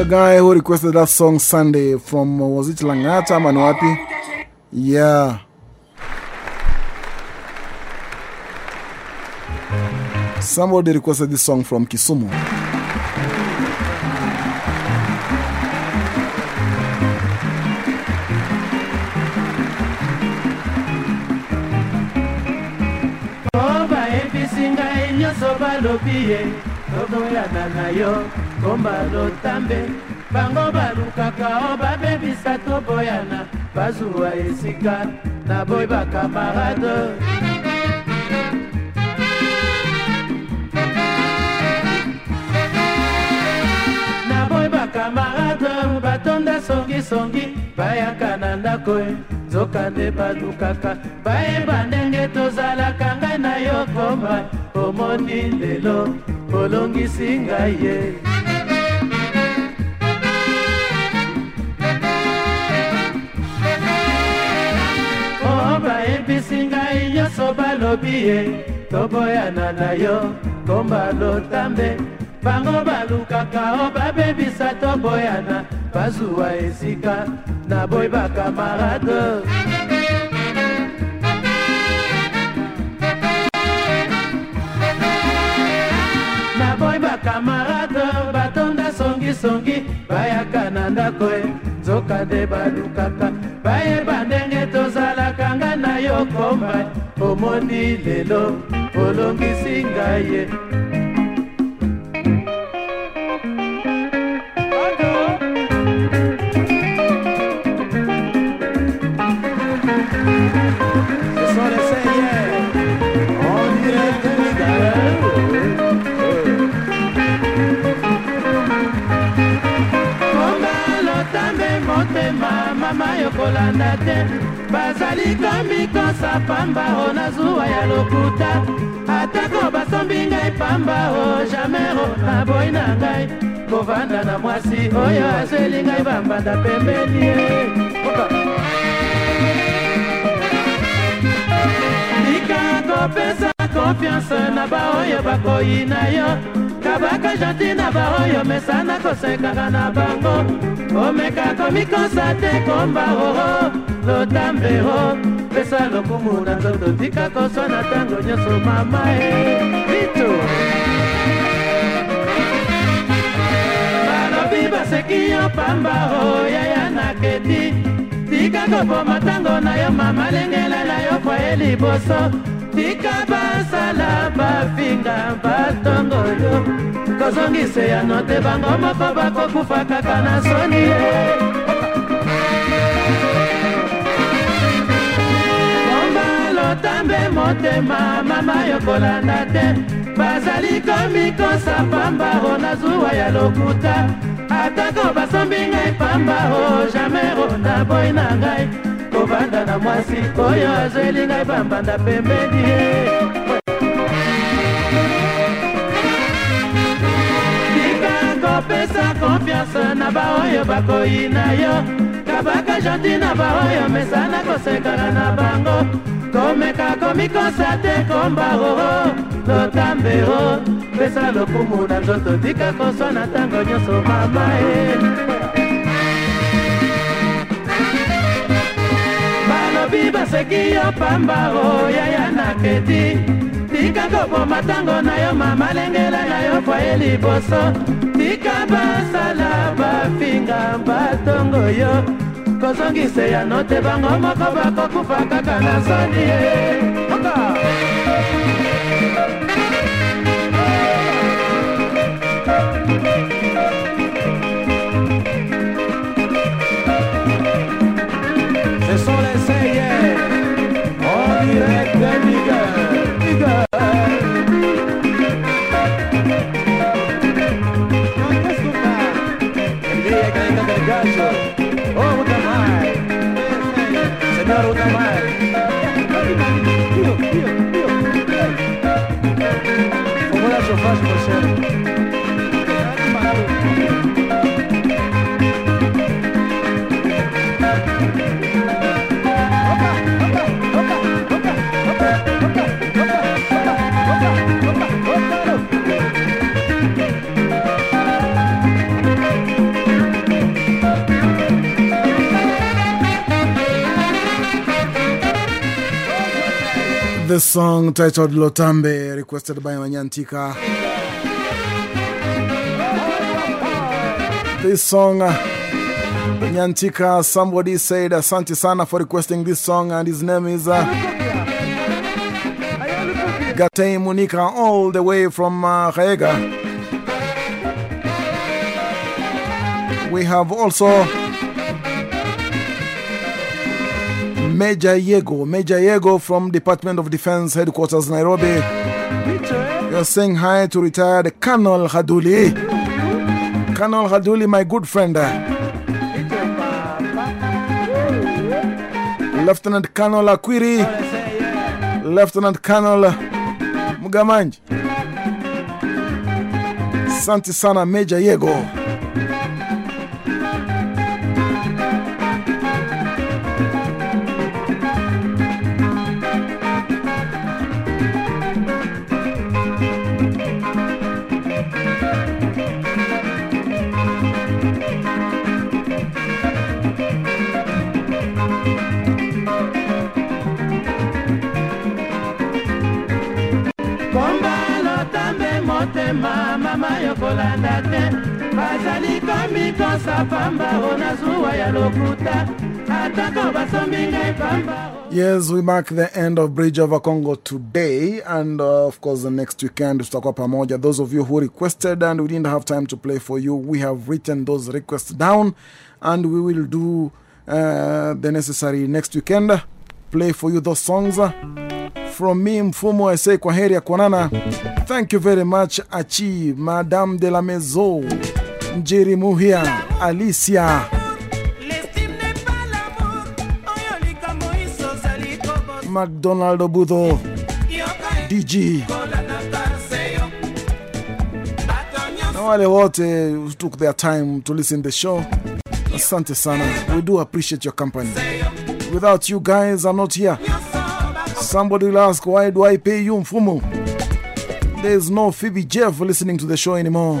A guy who requested that song Sunday from, uh, was it Langata Manwapi? Yeah. Somebody requested this song from Kisumu. o bayebisi ngai nyonso balobi ye. Toboyana na yo komba lotambe. Bango balukaka o babebisa toboyana bazwa esika na boyi bakamarade boyi bakamarade batonda songisongi bayaka na ndako e. Nzoka nde balukaka bayeba ndenge tozalaka ngai na yo komba. Omoni lelo olongisi ngai ye. O bayebisi ngai nyonso balobi ye. Toboyana na yo komba lotambe bango balukaka o babebisa toboyana bazwa esika na boyi bakamarade. Na boyi bakamarade batonda songisongi bayaka na ndako e nzoka nde balukaka. Bayeba ndenge tozalaka nga na yo komba omoni lelo olongisi ngai ye mama yokolanda te bazali komikosa pamba o na zuwa ya lokuta. Atako basombi ngai pamba o jamero na boyi na ngai. Kovanda na mwasi oyo azweli ngai bambanda pembeni ye. Lika kopesa konfiance na baoyo bakoyi na yo kabaka janti na baoyo mesana kosekaka na bango. Omeka komikosa te komba oo lotambero pesa lokumu na nzoto tika koswa na ntango nyonso mama e vito balobi baseki yo pamba o yaya naketi tika koboma ntango na yo mama lengela na yo kwaye liboso tika basala bafinga batongo yo kozongise ya note bango moko bakokufa kaka na soni ye. Lotambe motema mama yokolanda te. Bazali komikosa pamba o na zuwa ya lokuta. Atako basombi ngai pamba o jamero na boyi na ngai. Kovanda na mwasi oyo azweli ngai bambanda pembeni ye kopesa konfiance na baoyo bakoyi na yo. Kabaka janti na baoyo mesana kosekana na bango. Komeka komikosa te komba oo lotambe o pesa lokumu na nzoto tika koswa na ntango nyonso mama e. Balobi baseki yo pamba o yaya naketi tika koboma ntango na yo mama lengela na yo foye liboso basala bafinga batongo yo. Kozongise ya note bango moko bakokufa kaka na soni ye The song titled Lotambe, requested by Wanyantika. This song, uh, Nyantika, somebody said, Asante Sana for requesting this song, and his name is uh, Gatei Munika, all the way from uh. We have also Major Yego, Major Yego from Department of Defense Headquarters, Nairobi. You're saying hi to retired Colonel Haduli. Colonel Haduli, my good friend. Lieutenant Colonel Akwiri, Lieutenant Colonel Mugamanji. Santi sana Major Yego. Yes, we mark the end of Bridge over Congo today, and uh, of course, the next weekend, tutakuwa pamoja. Those of you who requested and we didn't have time to play for you, we have written those requests down, and we will do uh, the necessary next weekend. Play for you those songs. From me, Mfumu, I say kwaheri ya kuonana. Thank you very much, Achi, Madame de la Maison, Jerry Muhia, Alicia. McDonald Obudho, DG na wale of you took their time to listen to the show. Asante sana. We do appreciate your company. Without you guys I'm not here. Somebody will ask, why do I pay you Mfumu? There is no Phoebe Jeff listening to the show anymore.